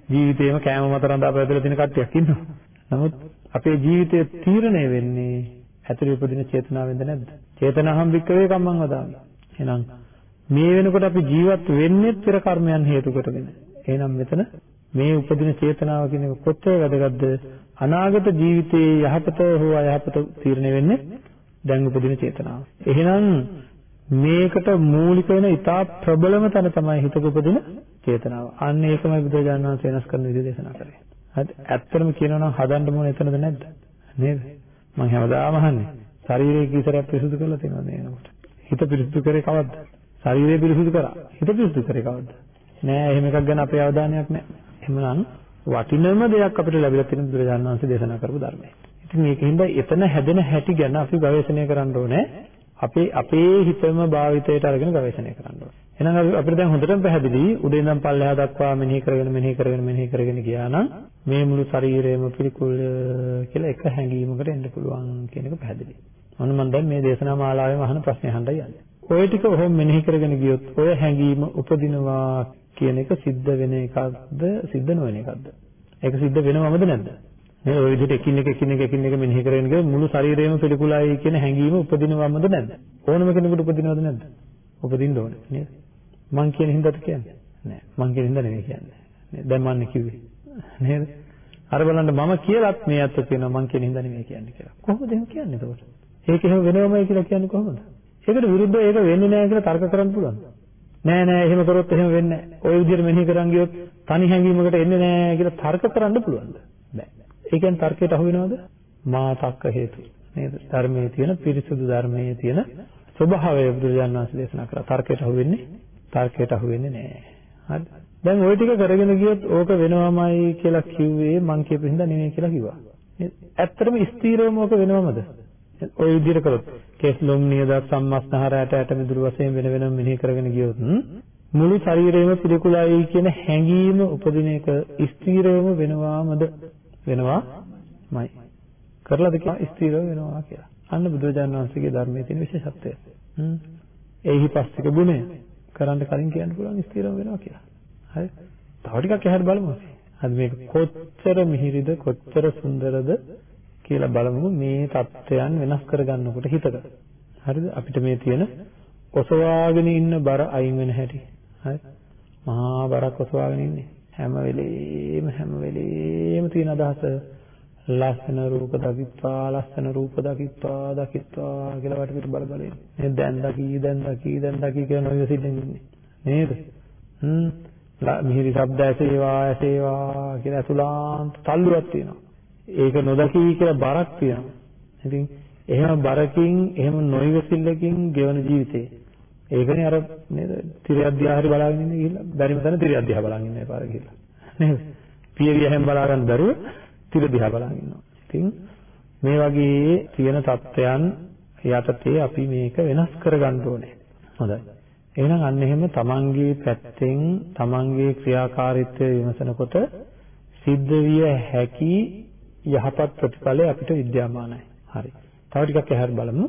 ජීවිතේම කෑම මත රඳා පැවතිලා තියෙන කට්ටියක් ඉන්නවා. නමුත් අපේ ජීවිතය තීරණය වෙන්නේ ඇතුළේ උපදින චේතනාවෙන්ද නැද්ද? චේතනාහම් වික්කවේ කම්මං වදාමි. එහෙනම් මේ වෙනකොට අපි ජීවත් වෙන්නේ පෙර කර්මයන් හේතු කොටගෙන. එහෙනම් මෙතන මේ උපදින චේතනාව කියන එක කොච්චර වැදගත්ද? අනාගත ජීවිතයේ යහපත හෝ අයහපත තීරණය වෙන්නේ දැන් උපදින චේතනාව. එහෙනම් මේකට මූලික වෙන ඉතා ප්‍රබලම තැන තමයි හිතක උපදින චේතනාව. අන්න ඒකමයි බුදුරජාණන් වහන්සේ වෙනස් කරන විදිහ දේශනා කරේ. හරි. ඇත්තටම කියනවා නම් හදන්න ඕන එතනද නැද්ද? නේද? මම හැමදාම අහන්නේ. ශරීරයේ කීසරයක් පිරිසුදු කරලා තියෙනවද එනකොට? හිත පිරිසුදු කරේ කවද්ද? ශරීරය පිරිසුදු කරා. හිත පිරිසුදු කරේ කවද්ද? නෑ එහෙම එකක් ගැන අපේ අවධානයක් නෑ. එහෙමනම් වටිනම දෙයක් අපිට ලැබිලා තියෙන බුදුරජාණන් වහන්සේ දේශනා කරපු ධර්මය. ඉතින් මේකෙන්ද එතන හැදෙන හැටි ගැන අපි ගවේෂණය කරන්න ඕනේ. අපේ අපේ හිතම භාවිතයට අරගෙන ගවේෂණය කරන්න ඕනේ. එහෙනම් අපිට දැන් හොඳටම පැහැදිලි උඩින් ඉඳන් පල්ලෙහා දක්වා මෙනෙහි කරගෙන මෙනෙහි කරගෙන මෙනෙහි කරගෙන ගියා නම් මේ මුළු ශරීරයම පිළිකුල් කියලා එක හැඟීමකට එන්න පුළුවන් කියන එක පැහැදිලි. මොන මම දැන් මේ දේශනා මාලාවෙම අහන ප්‍රශ්නේ අහන්නයි යන්නේ. ඔය ටික ඔහොම මෙනෙහි කරගෙන ගියොත් ඔය හැඟීම උපදිනවා කියන එක සිද්ධ වෙන එකක්ද සිද්ධ නොවන එකක්ද? ඒක සිද්ධ වෙනවමද නැද්ද? මේ ඔය විදිහට එකින් එක එකින් එක එකින් එක මෙනෙහි කරගෙන ගියොත් මුළු ශරීරයම පිළිකුලයි කියන හැඟීම උපදිනවමද නැද්ද? ඕනම කෙනෙකුට උපදිනවද නැද්ද? උපදින්න ඕනේ නේද? මං කියන හින්දාද කියන්නේ? නෑ. මං කියන හින්දා නෙමෙයි කියන්නේ. නේද? දැන් මන්නේ කිව්වේ. නේද? අර බලන්න මම කියලාත් මේ අත්ත කියනවා මං කියන හින්දා නෙමෙයි කියන්නේ කියලා. කොහොමද එහෙම කියන්නේ එතකොට? ඒක එහෙම වෙනවමයි කියලා කියන්නේ කොහොමද? ඒකට විරුද්ධව ඒක වෙන්නේ නැහැ කියලා තර්ක කරන්න පුළුවන්. නෑ නෑ එහෙම කරොත් එහෙම වෙන්නේ නැහැ. ওই විදිහට මෙනෙහි කරන් ගියොත් තනි හැඟීමකට එන්නේ නැහැ කියලා තර්ක කරන්න පුළුවන්ද? බෑ. ඒ කියන්නේ තර්කයට අහු වෙනවද? මා තක්ක හේතු. නේද? ධර්මයේ තියෙන පිරිසුදු ධර්මයේ තියෙන ස්වභාවය බුදුරජාණන් වහන්සේ දේශනා කරා. තර්කයට අහු වෙන්නේ තර්කයට අහු වෙන්නේ නැහැ. හරිද? දැන් ওই ටික කරගෙන ගියොත් ඕක වෙනවමයි කියලා කිව්වේ මං කියපු හින්දා නෙමෙයි කියලා කිව්වා. ඇත්තටම ස්ථීරවම ඕක වෙනවමද? ওই විදිහට කරොත් කේස් ලොම් නියද සම්මස්නහරයට ඇට මිදුළු වශයෙන් වෙන වෙනම මෙනෙහි කරගෙන ගියොත් මුළු ශරීරයම පිළිකුලයි කියන හැඟීම උපදින එක ස්ථීරවම වෙනවාමද? වෙනවාමයි. කරලාද කියලා ස්ථීරව වෙනවා කියලා. අන්න බුදුරජාණන් වහන්සේගේ ධර්මයේ තියෙන විශේෂත්වය. හ්ම්. ඒහි පස්තික ගුණය කරන්න කලින් කියන්න පුළුවන් ස්ථිරව වෙනවා කියලා. හරි. තව ටිකක් එහාට බලමු. අද මේක කොච්චර මිහිරිද කොච්චර සුන්දරද කියලා බලමු මේ தත්වයන් වෙනස් කරගන්නකොට හිතක. හරිද? අපිට මේ තියෙන ඔසවාගෙන ඉන්න බර අයින් වෙන හැටි. හරි. මහා බරක් ඔසවාගෙන ඉන්නේ. හැම වෙලේම හැම වෙලේම තියෙන අදහස ලස්සන රූප දකිත්වා ලස්සන රූප දකිත්වා දකිත්වා කියලා වටපිට බල බල ඉන්නේ. දැන් දකි දැන් දකි දැන් දකි කියන ඔය සිද්ධින් ඉන්නේ. නේද? හ්ම්. මිහිරි ශබ්ද ඇසේවා ඇසේවා කියලා අතුලාන්ත තල්ලුවක් තියෙනවා. ඒක නොදකි කියලා බරක් තියෙනවා. ඉතින් එහෙම බරකින් එහෙම නොයිවසිල්ලකින් ගෙවන ජීවිතේ. ඒකනේ අර නේද? තිරයක් දිහා හරි බලාගෙන ඉන්නේ ගිහිල්ලා බැරිම තැන තිරයක් දිහා බලාගෙන ඉන්නේ පාර ගිහිල්ලා. නේද? පියවිය හැම බලා ගන්න බැරුව තිර දිහා බලන් ඉන්නවා. ඉතින් මේ වගේ තියෙන தත්වයන් යටතේ අපි මේක වෙනස් කරගන්න ඕනේ. හොඳයි. එහෙනම් අන්න එහෙම තමන්ගේ පැත්තෙන් තමන්ගේ ක්‍රියාකාරීත්වය විමසනකොට සිද්ධ විය හැකි යහපත් ප්‍රතිඵලය අපිට විද්‍යාමානයි. හරි. තව ටිකක් එහාට බලමු.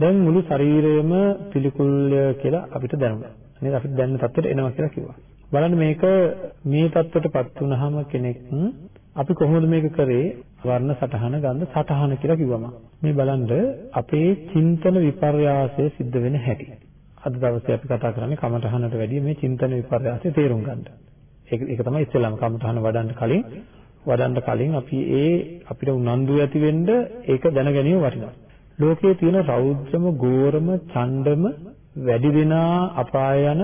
දැන් මුළු ශරීරයම පිළිකුල්ය කියලා අපිට දැනුණා. නේද? අපිට දැනෙන තත්ත්වයට එනවා කියලා කිව්වා. බලන්න මේක මේ තත්ත්වයටපත් වුනහම කෙනෙක් අපි කොහොමද මේක කරේ වර්ණ සටහන ගන්න සටහන කියලා කිව්වම මේ බලන්න අපේ චින්තන විපර්යාසය සිද්ධ වෙන හැටි අද දවසේ අපි කතා කරන්නේ කමඨහනට වැඩිය මේ චින්තන විපර්යාසය තේරුම් ගන්න. ඒක ඒක තමයි ඉස්සෙල්ලාම කමඨහන වඩන්න කලින් වඩන්න කලින් අපි ඒ අපිට උනන්දු ඇති වෙන්න ඒක දැන ගැනීම වටිනවා. ලෝකයේ තියෙන රෞද්‍රම, ගෝරම, ඡණ්ඩම වැඩි දෙනා අපාය යන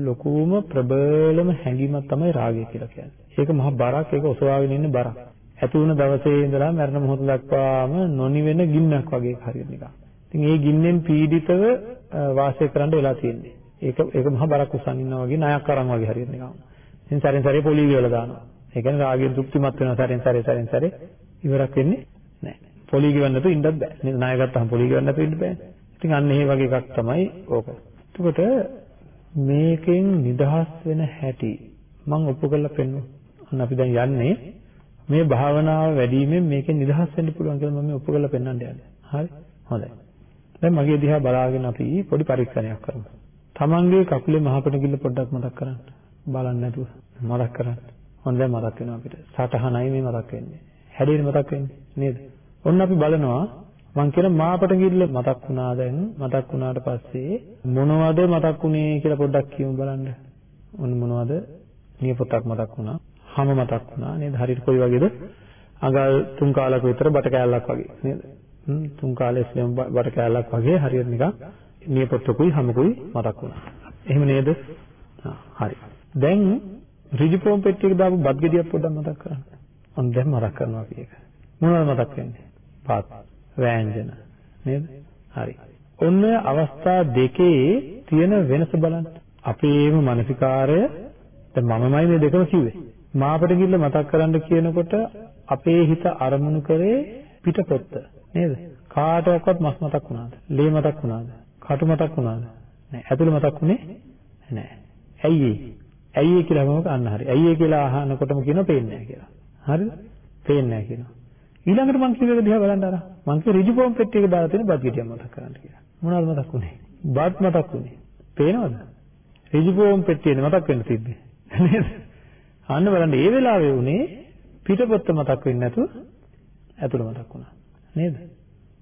ලොකුම ප්‍රබලම හැඟීමක් තමයි රාගය කියලා කියන්නේ. ඒක මහ බරක්, ඒක ඔසවාගෙන ඉන්න බරක්. ඇති වුණ දවසේ ඉඳලා මරණ මොහොත දක්වාම නොනිවෙන ගින්නක් වගේ හරියට නිකන්. ඉතින් ඒ ගින්නෙන් පීඩිතව වාසය කරන්න වෙලා තියෙන්නේ. ඒක ඒක මහ බරක් උස්සන් ඉන්නවා වගේ ණයක් අරන් වගේ හරියට නිකන්. ඉතින් සැරෙන් සැරේ පොලිවිය වල දානවා. ඒ කියන්නේ රාගයෙන් තෘප්තිමත් වෙනවා සැරෙන් සැරේ සැරෙන් සැරේ ඉවරක් වෙන්නේ නැහැ. පොලිය ගෙවන්න නැතුව ඉන්නත් බෑ. නේද? ණය ගත්තාම පොලිය ගෙවන්න නැතුව ඉන්න බෑනේ. ඉතින් අන්න ඒ වගේ එකක් තමයි ඕක. එතකොට මේකෙන් නිදහස් වෙන හැටි මම ඔප්පු කරලා පෙන්නුවා. අන්න අපි දැන් යන්නේ මේ භාවනාව වැඩිවීමෙන් මේකෙන් නිදහස් වෙන්න පුළුවන් කියලා මම ඔප්පු කරලා පෙන්වන්න යන්නේ. හරි? හොඳයි. දැන් මගේ දිහා බලාගෙන අපි පොඩි පරීක්ෂණයක් කරමු. තමන්ගේ කකුලේ මහපට කිල්ල පොඩ්ඩක් මතක් කරන්න. බලන්න නැතුව මතක් කරන්න. හොඳ දැන් මතක් වෙනවා අපිට. සටහනයි මේ මතක් වෙන්නේ. හැඩේ මතක් වෙන්නේ නේද? ඔන්න අපි බලනවා මං කියන මාපට කිල්ල මතක් වුණා දැන් මතක් වුණාට පස්සේ මොනවද මතක් වුනේ කියලා පොඩ්ඩක් කියමු බලන්න. ඔන්න මොනවද? නියපොත්තක් මතක් වුණා. හැම මතක් වුණා නේද? හරියට කොයි වගේද? අඟල් තුන් කාලක විතර බට කෑල්ලක් වගේ නේද? තුන් කාලේ ඉස්සෙල්ම බට කෑල්ලක් වගේ හරියට නිකන් නියපොත්තකුයි හැමකුයි මතක් වුණා. එහෙම නේද? හරි. දැන් ඍජුපෝම් පෙට්ටියක දාපු බත් ගෙඩියක් පොඩ්ඩක් මතක් කරන්න. ඔන්න දැන් මතක් කරනවා අපි ඒක. මොනවද මතක් වෙන්නේ? පාත් වෑංජන නේද? හරි. ඔන්න අවස්ථා දෙකේ තියෙන වෙනස බලන්න. අපේම මානසිකාරය දැන් මමමයි මේ දෙකම කිව්වේ. මාපට ගිල්ල මතක් කරන්න කියනකොට අපේ හිත අරමුණු කරේ පිටපොත්ත නේද? කාටවත් මස් මතක් වුණාද? ලේ මතක් වුණාද? කටු මතක් වුණාද? නෑ. ඇතුළ මතක් වුණේ නෑ. ඇයි ඒ? ඇයි ඒ කියලා මොකක් අන්න හරි. ඇයි ඒ කියලා අහනකොටම කියනවා පේන්නේ නැහැ කියලා. හරිද? පේන්නේ නැහැ කියනවා. ඊළඟට මං කියව එක දිහා බලන්න අර. මං කිය ඍජු ෆෝම් පෙට්ටියක දාලා තියෙන බත් ගෙඩියක් මතක් කරන්න කියලා. මොනවද මතක් වුනේ? බත් මතක් වුනේ. පේනවද? ඍජු ෆෝම් පෙට්ටියනේ මතක් වෙන්න තිබ්බේ. නේද? අන්න බලන්න ඒ වෙලාවේ උනේ පිටපොත්ත මතක් වෙන්නේ නැතුව ඇතුළ මතක් වුණා. නේද?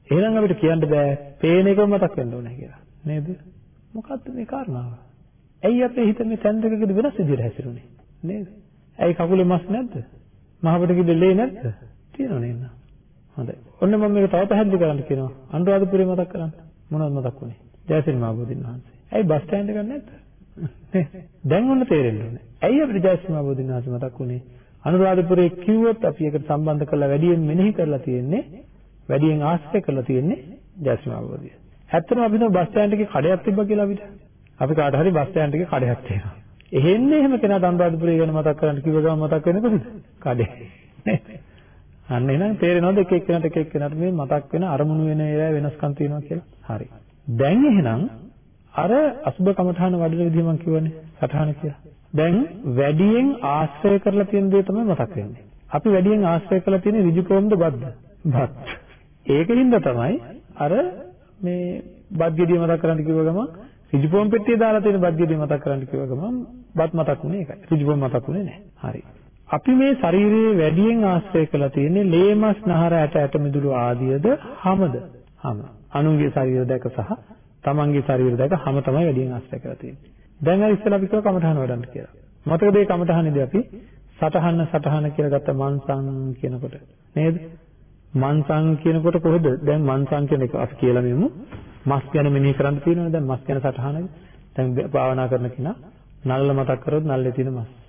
එහෙනම් අපිට කියන්න බෑ පේන එකම මතක් වෙන්න ඕනේ කියලා. නේද? මොකද්ද මේ කාරණාව? ඇයි අපේ හිත මේ තැන් දෙකකද වෙනස් විදිහට හැසිරුනේ? නේද? ඇයි කකුලේ මස් නැද්ද? මහපට කිව්වේ නැද්ද? තියෙනව නේද? හොඳයි. ඔන්න මම මේක තව පැහැදිලි කරන්න කියනවා. අනුරාධපුරේ මතක් කරන්න. මොනවද මතක් වුනේ? ජයසිරි මහබෝධින් වහන්සේ. ඇයි බස් ස්ටෑන්ඩ් එකක් නැද්ද? <laughs> දැන් ඔන්න තේරෙන්න ඕනේ. ඇයි අපිට ජයසිරි මහබෝධින් වහන්සේ මතක් වුනේ? අනුරාධපුරේ කිව්වොත් අපි ඒකට සම්බන්ධ කරලා වැඩියෙන් මෙනෙහි කරලා තියෙන්නේ වැඩියෙන් ආශ්‍රය කරලා තියෙන්නේ ජයසිරි මහබෝධිය. ඇත්තටම අපි හිතමු බස් ස්ටෑන්ඩ් එකේ කඩයක් තිබ්බා කියලා අපිට. අපි කාට හරි බස් ස්ටෑන්ඩ් එකේ කඩයක් තියෙනවා. එහෙන්නේ එහෙම කෙනා අනුරාධපුරය ගැන මතක් කරන්න කිව්ව ගමන් මතක් වෙන්නේ කොහොමද? කඩේ. <laughs> අන්න එහෙනම් තේරෙනවද එක එක්කෙනාට එක එක්කෙනාට මේ මතක් වෙන අරමුණු වෙන ඒවා වෙනස්කම් තියෙනවා කියලා? හරි. දැන් එහෙනම් අර අසුබ කමඨාන වඩන විදිහ මම කියවනේ සටහන කියලා. දැන් වැඩියෙන් ආශ්‍රය කරලා තියෙන දේ තමයි මතක් වෙන්නේ. අපි වැඩියෙන් ආශ්‍රය කරලා තියෙන ඍජුකෝම්ද බද්ද? බත්. ඒකින්ද තමයි අර මේ බත් ගෙඩිය මතක් කරන්න කිව්ව ගමන් ඍජුකෝම් පෙට්ටිය දාලා තියෙන බත් ගෙඩිය මතක් කරන්න කිව්ව ගමන් බත් මතක් වුණේ ඒකයි. ඍජුකෝම් මතක් වුණේ නැහැ. හරි. අපි මේ ශරීරයේ වැඩියෙන් ආශ්‍රය කරලා තියෙන්නේ ලේමස් නහර ඇට ඇට මිදුළු ආදියද හැමද? හැම. අනුන්ගේ ශරීර දැක සහ තමන්ගේ ශරීර දැක හැම තමයි වැඩියෙන් ආශ්‍රය කරලා තියෙන්නේ. දැන් අර ඉස්සෙල්ලා අපි කිව්වා කමඨහන වඩන්න කියලා. මතකද මේ කමඨහනේදී අපි සටහන සටහන කියලා ගත්ත මන්සං කියනකොට නේද? මන්සං කියනකොට කොහෙද? දැන් මන්සං කියන එක අපි කියලා මෙමු. මස් ගැන මෙනෙහි කරන්න තියෙනවනේ දැන් මස් ගැන සටහනද? දැන් භාවනා කරන කෙනා නල්ල මතක් කරොත් නල්ලේ තියෙන මස්.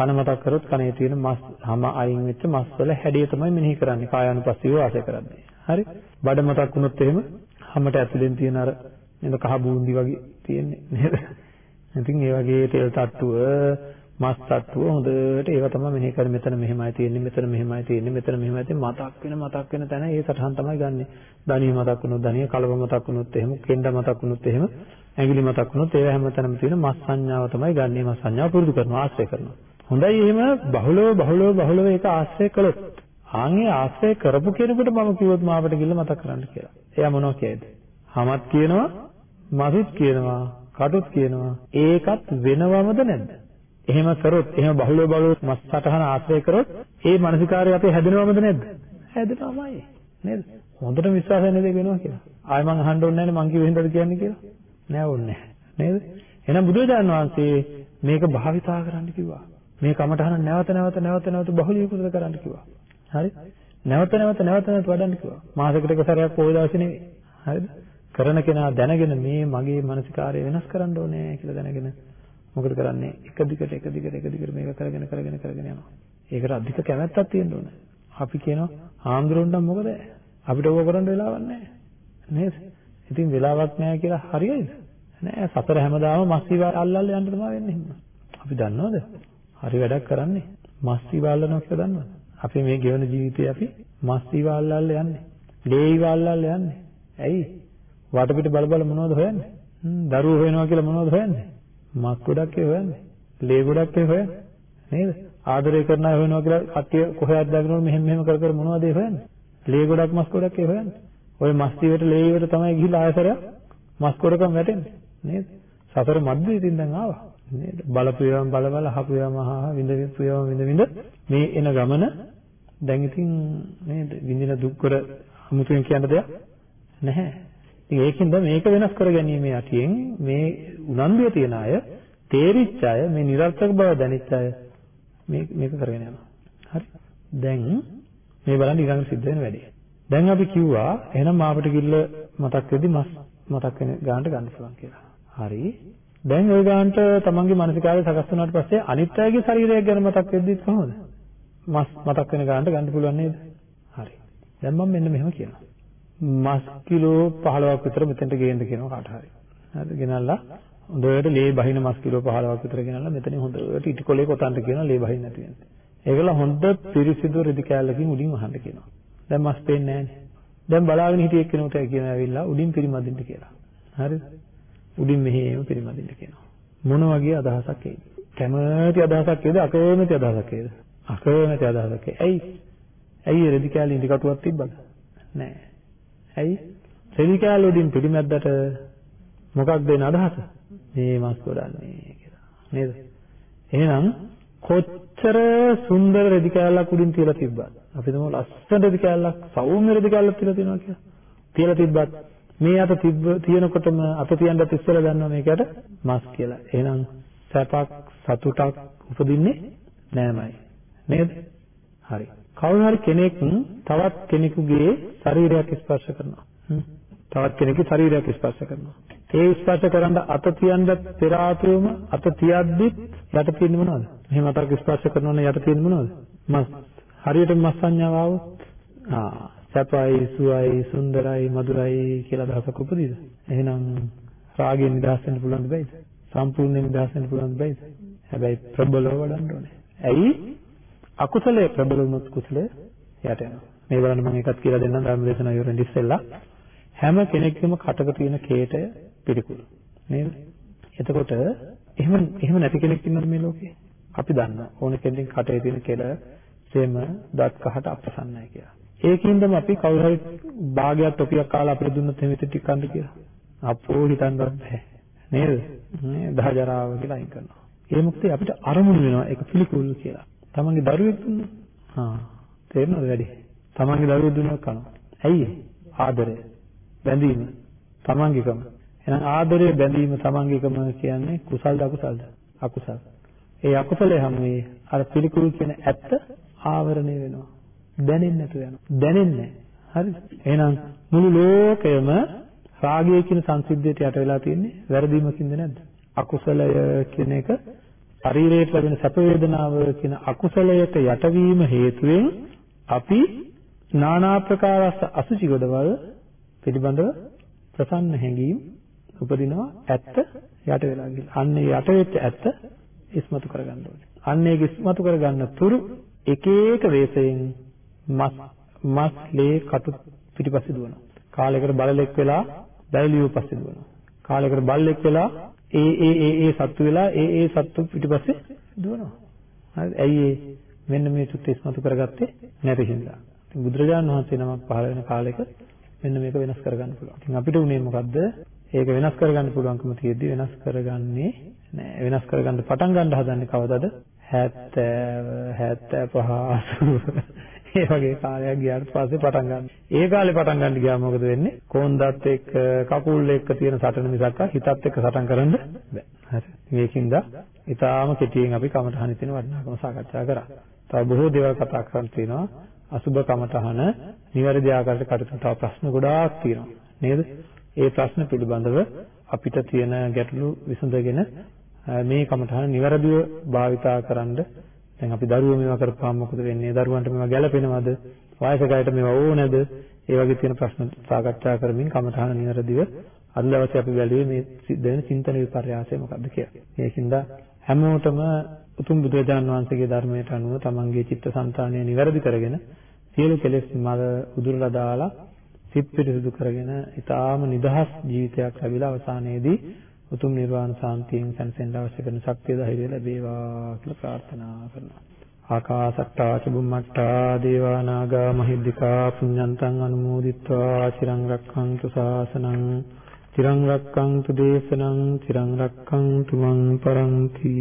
කන මතක් කරොත් කනේ තියෙන මස් හැම අයින් වෙච්ච මස් වල හැඩය තමයි මෙනෙහි කරන්නේ. කායානුපස්සීව වාසය කරන්නේ. හරි? බඩ මතක් වුණොත් එහෙම හැමට ඇතුලෙන් තියෙන අර නේද කහ බූන්දි වගේ තියෙන්නේ නේද? ඉතින් ඒ වගේ තෙල් තට්ටුව, මස් තට්ටුව හොඳට ඒවා තමයි මෙහෙ කරන්නේ. මෙතන මෙහෙමයි තියෙන්නේ, මෙතන මෙහෙමයි තියෙන්නේ, මෙතන මෙහෙමයි තියෙන්නේ. මතක් වෙන මතක් වෙන තැන ඒ සටහන් තමයි ගන්නෙ. ධනිය මතක් වුණොත් ධනිය, කලබ මතක් වුණොත් එහෙම, කෙන්ඩ මතක් වුණොත් එහෙම, ඇඟිලි මතක් වුණොත් ඒවා හැමතැනම තියෙන මස් සංඥාව තමයි ගන්නෙ. මස් සංඥාව පුරුදු කරනවා, ආශ්‍රය කරනවා. හොඳයි එහෙම බහුලව බහුලව බහුලව ඒක ආශ්‍රය කළොත් ආන්ගේ ආශ්‍රය කරපු කෙනෙකුට මම කිව්වොත් මාවට ගිල්ල මතක් කරන්න කියලා. එයා මොනවා කියයිද? හමත් කියනවා, මසුත් කියනවා, කටුත් කියනවා. ඒකත් වෙනවමද නැද්ද? එහෙම කරොත්, එහෙම බහුලව බහුලව මස් සටහන ආශ්‍රය කරොත්, ඒ මානසිකාරය අපේ හැදෙනවමද නැද්ද? හැදෙනවමයි. නේද? හොඳට විශ්වාසයෙන් නේද වෙනවා කියලා. ආයෙ මං අහන්න ඕනේ නැහැ මං කිව්ව හින්දාද කියන්නේ කියලා. නෑ ඕනේ නේද? එහෙනම් බුදුරජාණන් වහන්සේ මේක භාවිතා කරන්න කිව්වා. මේ කමඨහන නැවත නැවත නැවත නැවත බහුලීකృత කරන්න කිව්වා. හරි? නැවත නැවත නැවත නැවත වඩන්න කිව්වා. මාසෙකට එක සැරයක් පොය දවසේ නෙවෙයි. හරිද? කරන කෙනා දැනගෙන මේ මගේ මානසිකාරය වෙනස් කරන්න ඕනේ කියලා දැනගෙන මොකද කරන්නේ? එක දිගට එක දිගට එක දිගට මේක කරගෙන කරගෙන කරගෙන යනවා. ඒකට අධික කැමැත්තක් තියෙන්න ඕනේ. අපි කියනවා ආන්දරොන්නම් මොකද? අපිට ඕක කරන්න වෙලාවක් නැහැ. නේද? ඉතින් වෙලාවක් නැහැ කියලා හරියයිද? නෑ සතර හැමදාම මස්සී අල්ලල්ල යන්න තමයි වෙන්නේ. අපි දන්නවද? හරි වැඩක් කරන්නේ. මස්සී වල්ලනවා කියලා දන්නවද? අපි මේ ගෙවන ජීවිතේ අපි මස්සී වල්ලල්ල යන්නේ. ලේයි වල්ලල්ල යන්නේ. ඇයි? වටපිට බල බල මොනවද හොයන්නේ? දරුවෝ හොයනවා කියලා මොනවද හොයන්නේ? මස් ගොඩක් ඒ හොයන්නේ. ලේ ගොඩක් ඒ හොයන්නේ. නේද? ආදරය කරන අය හොයනවා කියලා කට්ටිය කොහෙවත් දාගෙනවල මෙහෙම මෙහෙම කර කර මොනවද ඒ හොයන්නේ? ලේ ගොඩක් මස් ගොඩක් ඒ හොයන්නේ. ඔය මස් ටිකට ලේ ඉවර තමයි ගිහිල්ලා ආයතරයක් මස් ගොඩකම් වැටෙන්නේ. නේද? සතර මැද්දේ ඉතින් දැන් ආවා. නේද? බලපු ඒවාම බල බල අහපු ඒවාම අහ විඳ විඳපු ඒවාම විඳ විඳ මේ එන ගමන දැන් ඉතින් නේද? විඳින දුක් කර අමුතුවෙන් කියන්න දෙයක් නැහැ. ඉතින් ඒකින්ද මේක වෙනස් කර ගැනීම යටියෙන් මේ උනන්දුවේ තියන අය, තේරිච්ච අය, මේ නිර්ර්ථක බව දැනෙච්ච අය මේ මේක කරගෙන යනවා. හරි? දැන් මේ බලන්න ඊළඟ සිද්ධ වෙන වැඩේ. දැන් අපි කිව්වා එහෙනම් මාපට කිල්ල මතක් වෙද්දි මස් මතක් වෙන ගානට ගන්න පුළුවන් කියලා. හරි. දැන් ওই ගානට තමන්ගේ මානසිකාරය සකස් වුණාට පස්සේ අනිත් අයගේ ශරීරයක් ගැන මතක් වෙද්දිත් කොහොමද? මස් මතක් වෙන ගානට ගන්න පුළුවන් නේද? හරි. දැන් මම මෙන්න මෙහෙම කියනවා. මස් කිලෝ 15ක් විතර මෙතෙන්ට ගේන්න කියනවා කාට හරි. හරිද? ගෙනල්ලා හොඳට ලේ බහින මස් කිලෝ 15ක් විතර ගෙනල්ලා මෙතන හොඳට ඉටිකොලේ කොතන්ට කියනවා ලේ බහින්න නැති වෙන. ඒකල හොඳ පිරිසිදු රෙදි කෑල්ලකින් උඩින් වහන්න කියනවා. දැන් මස් පේන්නේ නැහනේ. දැන් බලාගෙන හිටිය එක්කෙනෙකුට කියනවා ඇවිල්ලා උඩින් පිරිමදින්න කියලා. හරිද? උඩින් මෙහෙම පිරිමදින්න කියනවා. මොන වගේ අදහසක් එයිද? කැමැති අදහසක් එයිද? අකමැති අදහසක් එයිද? අකමැති අදහසක්. ඇයි? ඇයි රෙදි කෑල්ල ඉඳි කටුවක් තිබ්බද? නෑ. ඇයි? රෙදි කෑල්ල උඩින් පිරිමැද්දට මොකක්ද එන අදහස? මේ මස් ගොඩන්නේ කියලා. නේද? එහෙනම් කොච්චර සුන්දර රෙදි කෑල්ලක් උඩින් තියලා තිබ්බත් අපි හිතමු ලස්සන රෙදි කෑල්ලක් සෞම්‍ය රෙදි කෑල්ලක් තියලා තියෙනවා කියලා. තියලා තිබ්බත් මේ අත තිබ්බ තියෙනකොටම අත තියන්නත් ඉස්සෙල්ලා දන්නවා මේකට මස් කියලා. එහෙනම් සැපක් සතුටක් උපදින්නේ නෑමයි. නේද? හරි. කවුරු හරි කෙනෙක් තවත් කෙනෙකුගේ ශරීරයක් ස්පර්ශ කරනවා. තවත් කෙනෙකුගේ ශරීරයක් ස්පර්ශ කරනවා. ඒ ස්පර්ශ කරන්න අත තියන්න පෙර ආතුවම අත තියද්දිත් යට තියෙන්නේ මොනවද? මෙහෙම අතක් ස්පර්ශ කරනවනේ යට තියෙන්නේ මොනවද? මස්. හරියට මස් සංඥාව આવොත් ආ සැපයි, සුවයි, සුන්දරයි, මధుරයි කියලා අදහසක් උපදීද? එහෙනම් රාගයෙන් නිදහස් වෙන්න පුළුවන් බෑද? සම්පූර්ණයෙන් නිදහස් වෙන්න පුළුවන් බෑද? හැබැයි ප්‍රබලව වඩන්න ඕනේ. ඇයි? අකුසලයේ ප්‍රබල වුණොත් කුසලය යට යනවා. මේ බලන්න මම එකක් කියලා දෙන්නම් ධර්ම දේශනාව ඉවරෙන් ඉස්සෙල්ලා. හැම කෙනෙක්ගේම කටක තියෙන කේටය පිළිකුල්. නේද? එතකොට එහෙම එහෙම නැති කෙනෙක් ඉන්නවද මේ ලෝකේ? අපි දන්නවා ඕන කෙනෙක් කටේ තියෙන කෙල සෙම දත් කහට අප්‍රසන්නයි කියලා. ඒකින්දම අපි කවුරු හරි භාගයක් ටොපියක් කාලා අපිට දුන්නොත් එහෙම ටිකක් කන්න කියලා. අපෝ හිතන්නවත් බෑ. නේද? මේ දහජරාව කියලා අයින් කරනවා. ඒ මොකද අපිට අරමුණු වෙනවා ඒක පිළිකුල් කියලා. තමන්ගේ දරුවෙක් දුන්නොත් හා තේරෙනවද වැඩි? තමන්ගේ දරුවෙක් දුන්නොත් කනවා. ඇයි ආදරය බැඳීම තමන්ගේකම. එහෙනම් ආදරය බැඳීම තමන්ගේකම කියන්නේ කුසල්ද අකුසල්ද? අකුසල්. ඒ අකුසලයේ හැමේ අර පිළිකුල් කියන ඇත්ත ආවරණය වෙනවා. දැනෙන්නේ නැතුව යනවා. දැනෙන්නේ හරි. එහෙනම් මුළු ලෝකයම රාගය කියන සංසිද්ධියට යට වෙලා තියෙන්නේ වැරදීමකින්ද නැද්ද? අකුසලය කියන එක ශරීරයට ලැබෙන සැප වේදනාව කියන අකුසලයට යටවීම හේතුවෙන් අපි নানা ප්‍රකාර අසුචි ගොඩවල් පිළිබඳව ප්‍රසන්න හැඟීම් උපදිනවා ඇත්ත යට වෙලා ගිහින්. අන්න ඒ යට වෙච්ච ඇත්ත ඉස්මතු කරගන්න ඕනේ. අන්න ඒක ඉස්මතු කරගන්න තුරු එක එක වේසයෙන් මස් මස් ලේ කටු පිටිපස්සේ දුවනවා. කාලයකට බලලෙක් වෙලා බැලලියෝ පස්සේ දුවනවා. කාලයකට බල්ලෙක් වෙලා ඒ ඒ ඒ ඒ සත්තු වෙලා ඒ ඒ සත්තු පිටිපස්සේ දුවනවා. හරිද? ඇයි ඒ මෙන්න මේ සුත් ඉස්මතු කරගත්තේ නැති හින්දා. ඉතින් බුදුරජාණන් වහන්සේ නමක් පහළ වෙන කාලෙක මෙන්න මේක වෙනස් කරගන්න පුළුවන්. ඉතින් අපිට උනේ මොකද්ද? ඒක වෙනස් කරගන්න පුළුවන්කම තියෙද්දි වෙනස් කරගන්නේ නෑ. වෙනස් කරගන්න පටන් ගන්න හදන්නේ කවදද? 70 75 ඒ වගේ කාලයක් ගියාට පස්සේ පටන් ගන්න. ඒ කාලේ පටන් ගන්න ගියාම මොකද වෙන්නේ? කොන්දත් එක්ක කකුල් එක්ක තියෙන සටන මිසක් හිතත් එක්ක සටන් කරන්න බෑ. හරි. මේකින්ද ඊටාම කෙටියෙන් අපි කමටහන තියෙන වටිනාකම සාකච්ඡා කරා. තව බොහෝ දේවල් කතා කරන්න තියෙනවා. අසුබ කමටහන නිවැරදි ආකාරයට කටයුතු තව ප්‍රශ්න ගොඩාක් තියෙනවා. නේද? ඒ ප්‍රශ්න පිළිබඳව අපිට තියෙන ගැටලු විසඳගෙන මේ කමටහන නිවැරදිව භාවිතා කරන්න දැන් අපි දරුවෝ මේවා කරපුවාම මොකද වෙන්නේ? දරුවන්ට මේවා ගැළපෙනවද? වයසක අයට මේවා ඕනද? ඒ වගේ තියෙන ප්‍රශ්න සාකච්ඡා කරමින් කමඨහන නිවැරදිව අද දවසේ අපි බැලුවේ මේ සිද්ධ වෙන චින්තන විපර්යාසය මොකක්ද කියලා. ඒකින්ද හැමෝටම උතුම් බුදුරජාණන් වහන්සේගේ ධර්මයට අනුව තමන්ගේ චිත්තසංතානය නිවැරදි කරගෙන සියලු කෙලෙස් මල උදුරලා දාලා සිත් පිරිසුදු කරගෙන ඊටාම නිදහස් ජීවිතයක් ලැබිලා අවසානයේදී උතුම් නිර්වාණ සාන්තියෙන් සැනසෙන්න අවශ්‍ය කරන ශක්තිය ධෛර්යය ලැබේවා කියලා ප්‍රාර්ථනා කරනවා. ආකාසට්ටා චුම්මට්ටා දේවා නාග මහිද්దికා පුඤ්ඤන්තං අනුමෝදිත්වා චිරං රක්ඛන්තු ශාසනං චිරං රක්ඛන්තු දේශනං චිරං රක්ඛන්තු මං පරන්ති